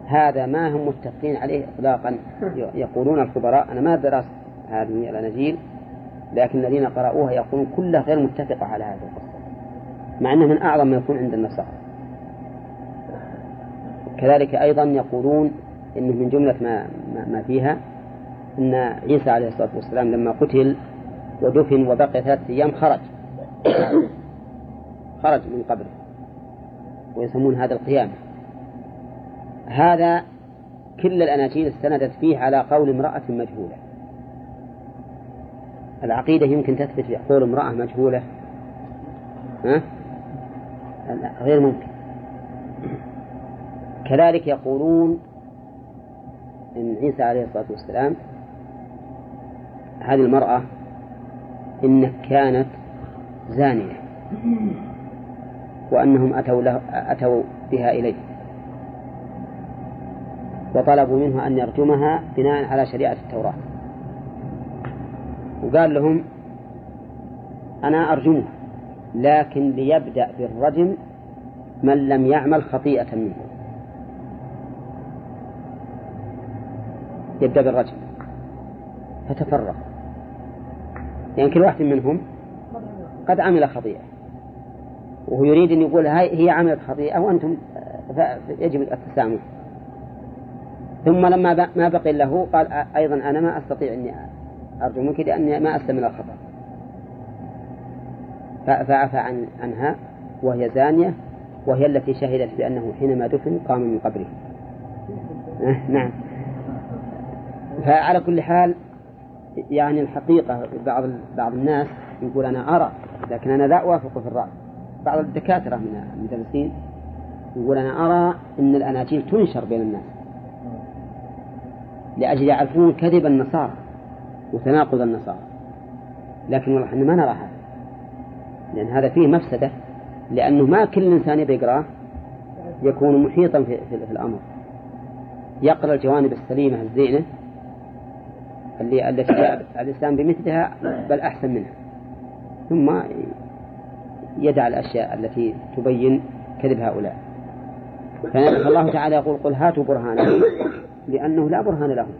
هذا ما هم متفقين عليه إطلاقا يقولون الخبراء. أنا ما درست هذه الأناجيل لكن الذين قرأوها يقولون كلها غير متفقة على هذه القصة مع أنه من أعظم ما يكون عند النصارى. كذلك أيضا يقولون إنه من جملة ما, ما فيها أن عيسى عليه الصلاة والسلام لما قتل ودفن وبقي ثلاثة أيام خرج. خرج من قبره. ويسمون هذا القيامة هذا كل الأناجيل استندت فيه على قول امرأة مجهولة. العقيدة يمكن تثبت قول امرأة مجهولة. ها؟ غير ممكن. كذلك يقولون إن عيسى عليه الصلاة والسلام هذه المرأة إن كانت زانية. وأنهم أتوا, له أتوا بها إليه. وطلبوا منه أن يرجمها بناء على شريعة التوراة. وقال لهم أنا أرجمها لكن ليبدأ بالرجم من لم يعمل خطيئة منه. يبدأ بالرجم. فتفرق. يعني كل واحد منهم قد عمل خطيئة. وهو يريد أن يقول هي عملت خطيئة وأنتم يجب التسامح. ثم لما ما بقي له قال أيضا أنا ما أستطيع أني أرجو منك لأني ما أسلم من الخطأ فعفى عن عنها وهي زانية وهي التي شهدت بأنه حينما دفن قام من قبره. نعم. فعلى كل حال يعني الحقيقة بعض بعض الناس يقول أنا أرى لكن أنا لا أوافق في الرأي. بعض الدكاترة من المدرسين يقول أنا أرى أن الأناجيل تنشر بين الناس. لأجل يعرفون كذب النصارى وتناقض النصارى. لكن والله إحنا ما نرى هذا. لأن هذا فيه مفسدة. لأنه ما كل إنسان يبي يقرأه يكون محيطا في, في, في الأمر. يقرأ الجوانب السليمة الزينة اللي التي جاء الإسلام بمثلها بل أحسن منها. ثم يدع الأشياء التي تبين كذب هؤلاء. فالله تعالى يقول قل هاتوا برهانكم لأنه لا برهان لهم.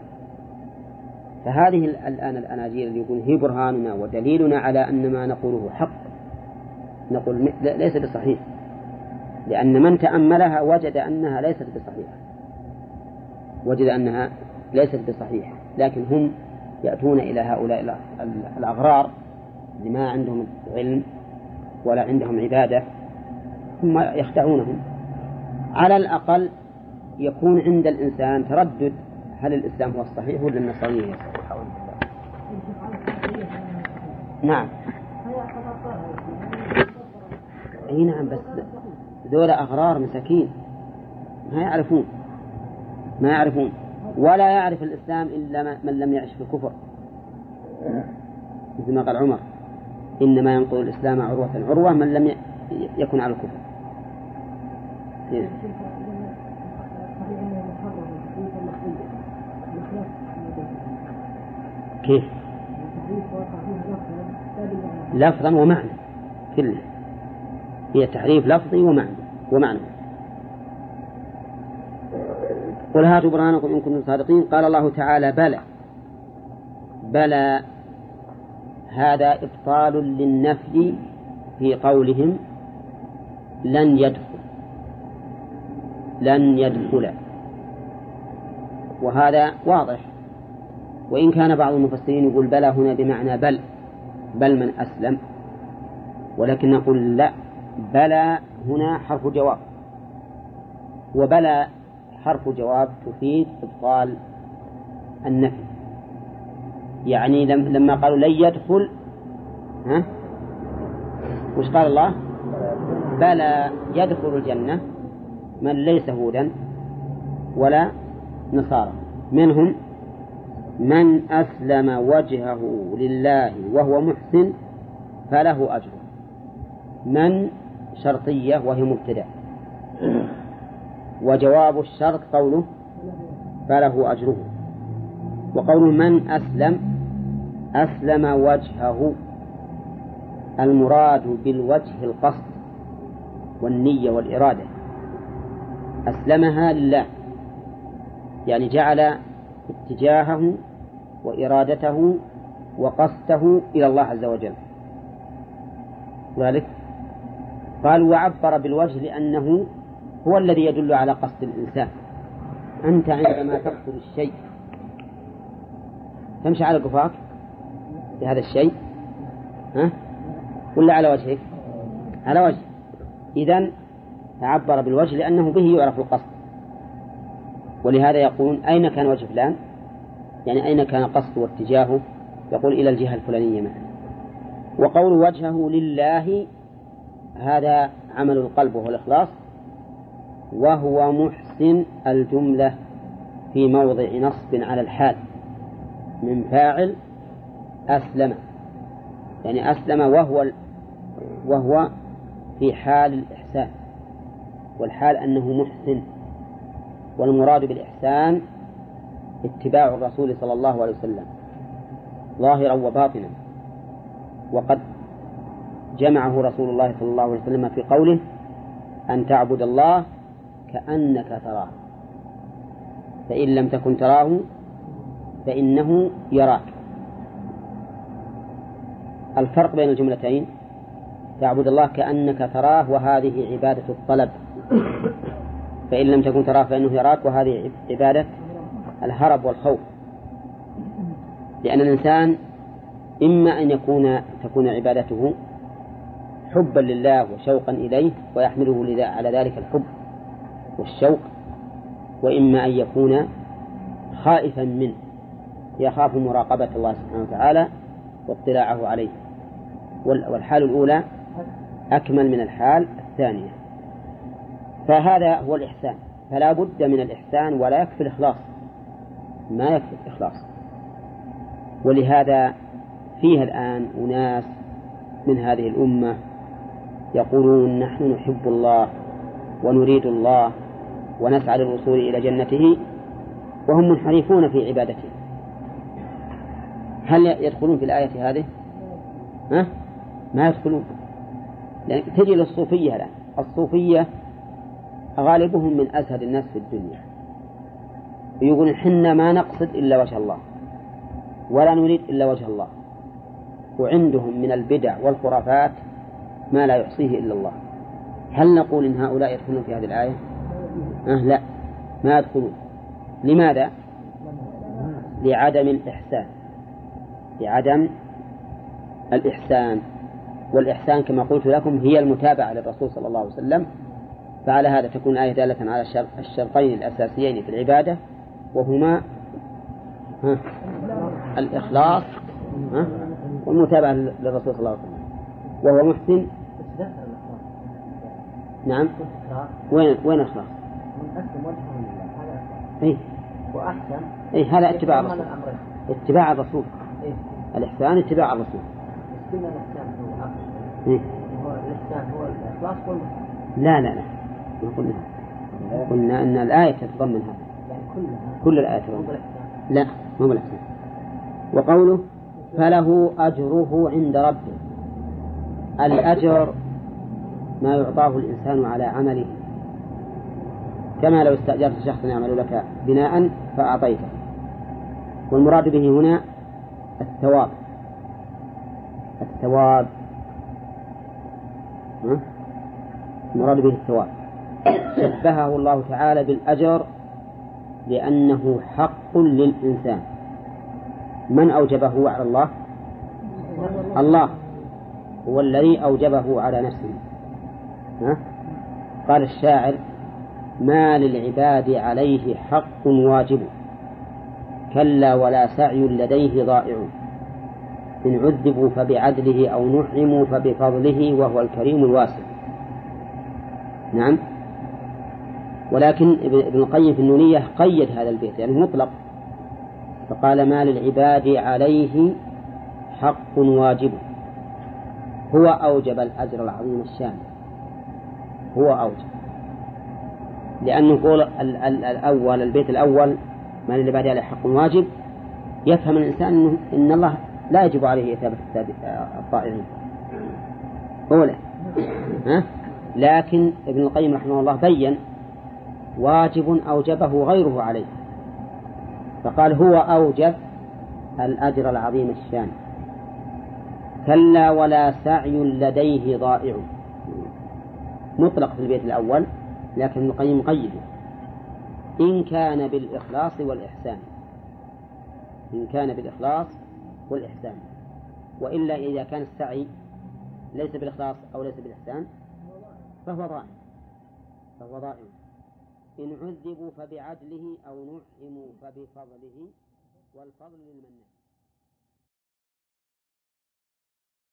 فهذه الآن الأناجيل اللي يقول هي برهاننا ودليلنا على أن ما نقوله حق. نقول ليس بصحيح. لأن من تأملها وجد أنها ليست بصحيحة. وجد أنها ليست بصحيحة. لكن هم يأتون إلى هؤلاء الأغرار اللي ما عندهم علم ولا عندهم عبادة ثم يخدعونهم. على الأقل يكون عند الإنسان تردد هل الإسلام هو الصحيح ولا النصرانية. هي الصحيحة نعم. أي نعم بس ذولا أغرار مساكين. ما يعرفون. ما يعرفون. ولا يعرف الإسلام إلا من لم يعش في الكفر. مثل ما قال عمر. إنما ينقض الإسلام عروة. عروة من لم يكن على الكفر. إيه. كيف؟ لفظا ومعنى. كله. هي تحريف لفظي ومعنى. ومعنى. قل هاتوا برهانكم إن كنتم صادقين. قال الله تعالى بلى. بلى. هذا إبطال للنفي في قولهم لن يدخل لن يدخل. وهذا واضح. وإن كان بعض المفسرين يقول بلى هنا بمعنى بل بل من أسلم. ولكن نقول لا بلى هنا حرف جواب. وبلى حرف جواب تفيد إبطال النفي. يعني لم لما قالوا لن يدخل ها؟ وش قال الله؟ بلى يدخل الجنة من ليس هودا ولا نصارى. منهم من أسلم وجهه لله وهو محسن فله أجر. من شرطية وهي مبتدأ. وجواب الشرط قوله فله أجره. وقوله من أسلم أسلم وجهه. المراد بالوجه القصد والنية والإرادة. أسلمها لله. يعني جعل اتجاهه وإرادته وقصده إلى الله عز وجل. ذلك؟ قال وعبر بالوجه لأنه هو الذي يدل على قصد الإنسان. أنت عندما تقصد الشيء تمشي على قفاك بهذا الشيء؟ ها؟ ولا على وجهك على وجه إذن عبر بالوجه لأنه به يعرف القصد. ولهذا يقولون أين كان وجه فلان؟ يعني أين كان قصده واتجاهه؟ يقول إلى الجهة الفلانية مثلا وقول وجهه لله هذا عمل القلب وهو الإخلاص. وهو محسن الجملة في موضع نصب على الحال. من فاعل أسلم. يعني أسلم وهو وهو في حال الإحسان. والحال أنه محسن. والمراد بالإحسان اتباع الرسول صلى الله عليه وسلم. ظاهرا وباطنا. وقد جمعه رسول الله صلى الله عليه وسلم في قوله أن تعبد الله كأنك تراه. فإن لم تكن تراه فإنه يراك. الفرق بين الجملتين تعبد الله كأنك تراه وهذه عبادة الطلب. فإن لم تكن تراه فإنه يراك وهذه عبادة الهرب والخوف. لأن الإنسان إما أن يكون تكون عبادته حبا لله وشوقا إليه ويحمله على ذلك الحب والشوق وإما أن يكون خائفا منه يخاف مراقبة الله سبحانه وتعالى واطلاعه عليه. والحال الأولى أكمل من الحال الثانية. فهذا هو الإحسان. فلا بد من الإحسان ولا يكفي الإخلاص. ما يكفي الإخلاص. ولهذا فيها الآن أناس من هذه الأمة يقولون نحن نحب الله ونريد الله ونسعى للوصول إلى جنته وهم منحرفون في عبادته. هل يدخلون في الآية هذه؟ ها؟ ما يدخلون. لأن تجي للصوفية الآن الصوفية غالبهم من أزهد الناس في الدنيا. ويقولون حنا ما نقصد إلا وجه الله. ولا نريد إلا وجه الله. وعندهم من البدع والخرافات ما لا يحصيه إلا الله. هل نقول إن هؤلاء يدخلون في هذه الآية؟ أه لا. ما يدخلون. لماذا؟ لعدم الإحسان. لعدم الإحسان. والإحسان كما قلت لكم هي المتابعة للرسول صلى الله عليه وسلم فعلى هذا تكون الآية دالة على الشرطين الأساسيين في العبادة وهما ها الإخلاص ها والمتابعة للرسول صلى الله عليه وسلم. وهو محسن. نعم. وين وين الإخلاص؟ أي وأحسن أي هذا اتباع الرسول. الأمرين اتباع الرسول. إيه. الإحسان اتباع الرسول. لا لا لا. ما قلنا. قلنا أن الآية تتضمن هذا. كل الآية تتضمن. لا مو بالإحسان وقوله فله أجره عند ربه. الأجر ما يعطاه الإنسان على عمله. كما لو استأجرت شخصا يعمل لك بناء فأعطيته. والمراد به هنا الثواب. الثواب؟ المراد به الثواب. شبهه الله تعالى بالأجر لأنه حق للإنسان. من أوجبه على الله؟ الله. هو الذي أوجبه على نفسه. ها؟ قال الشاعر ما للعباد عليه حق واجب كلا ولا سعي لديه ضائع. إن عذبوا فبعدله أو نعموا فبفضله وهو الكريم الواسع. نعم. ولكن ابن القيم في النونية قيد هذا البيت يعني مطلق. فقال ما للعباد عليه حق واجب. هو أوجب الأجر العظيم الشان. هو أوجب. لأنه ال- الأول البيت الأول ما للعباد عليه حق واجب يفهم الإنسان إن الله لا يجب عليه إثابة التاب- الطائعين أولا. ها؟ لكن ابن القيم رحمه الله بين واجب أوجبه غيره عليه. فقال هو أوجب الأجر العظيم الشان. كلا ولا سعي لديه ضائع. مطلق في البيت الأول لكن ابن القيم مقيده إن كان بالإخلاص والإحسان. إن كان بالإخلاص والإحسان. وإلا إذا كان السعي ليس بالإخلاص أو ليس بالإحسان فهو ضائع. فهو ضائع. إن عذبوا فبعدله أو نعموا فبفضله والفضل للمنان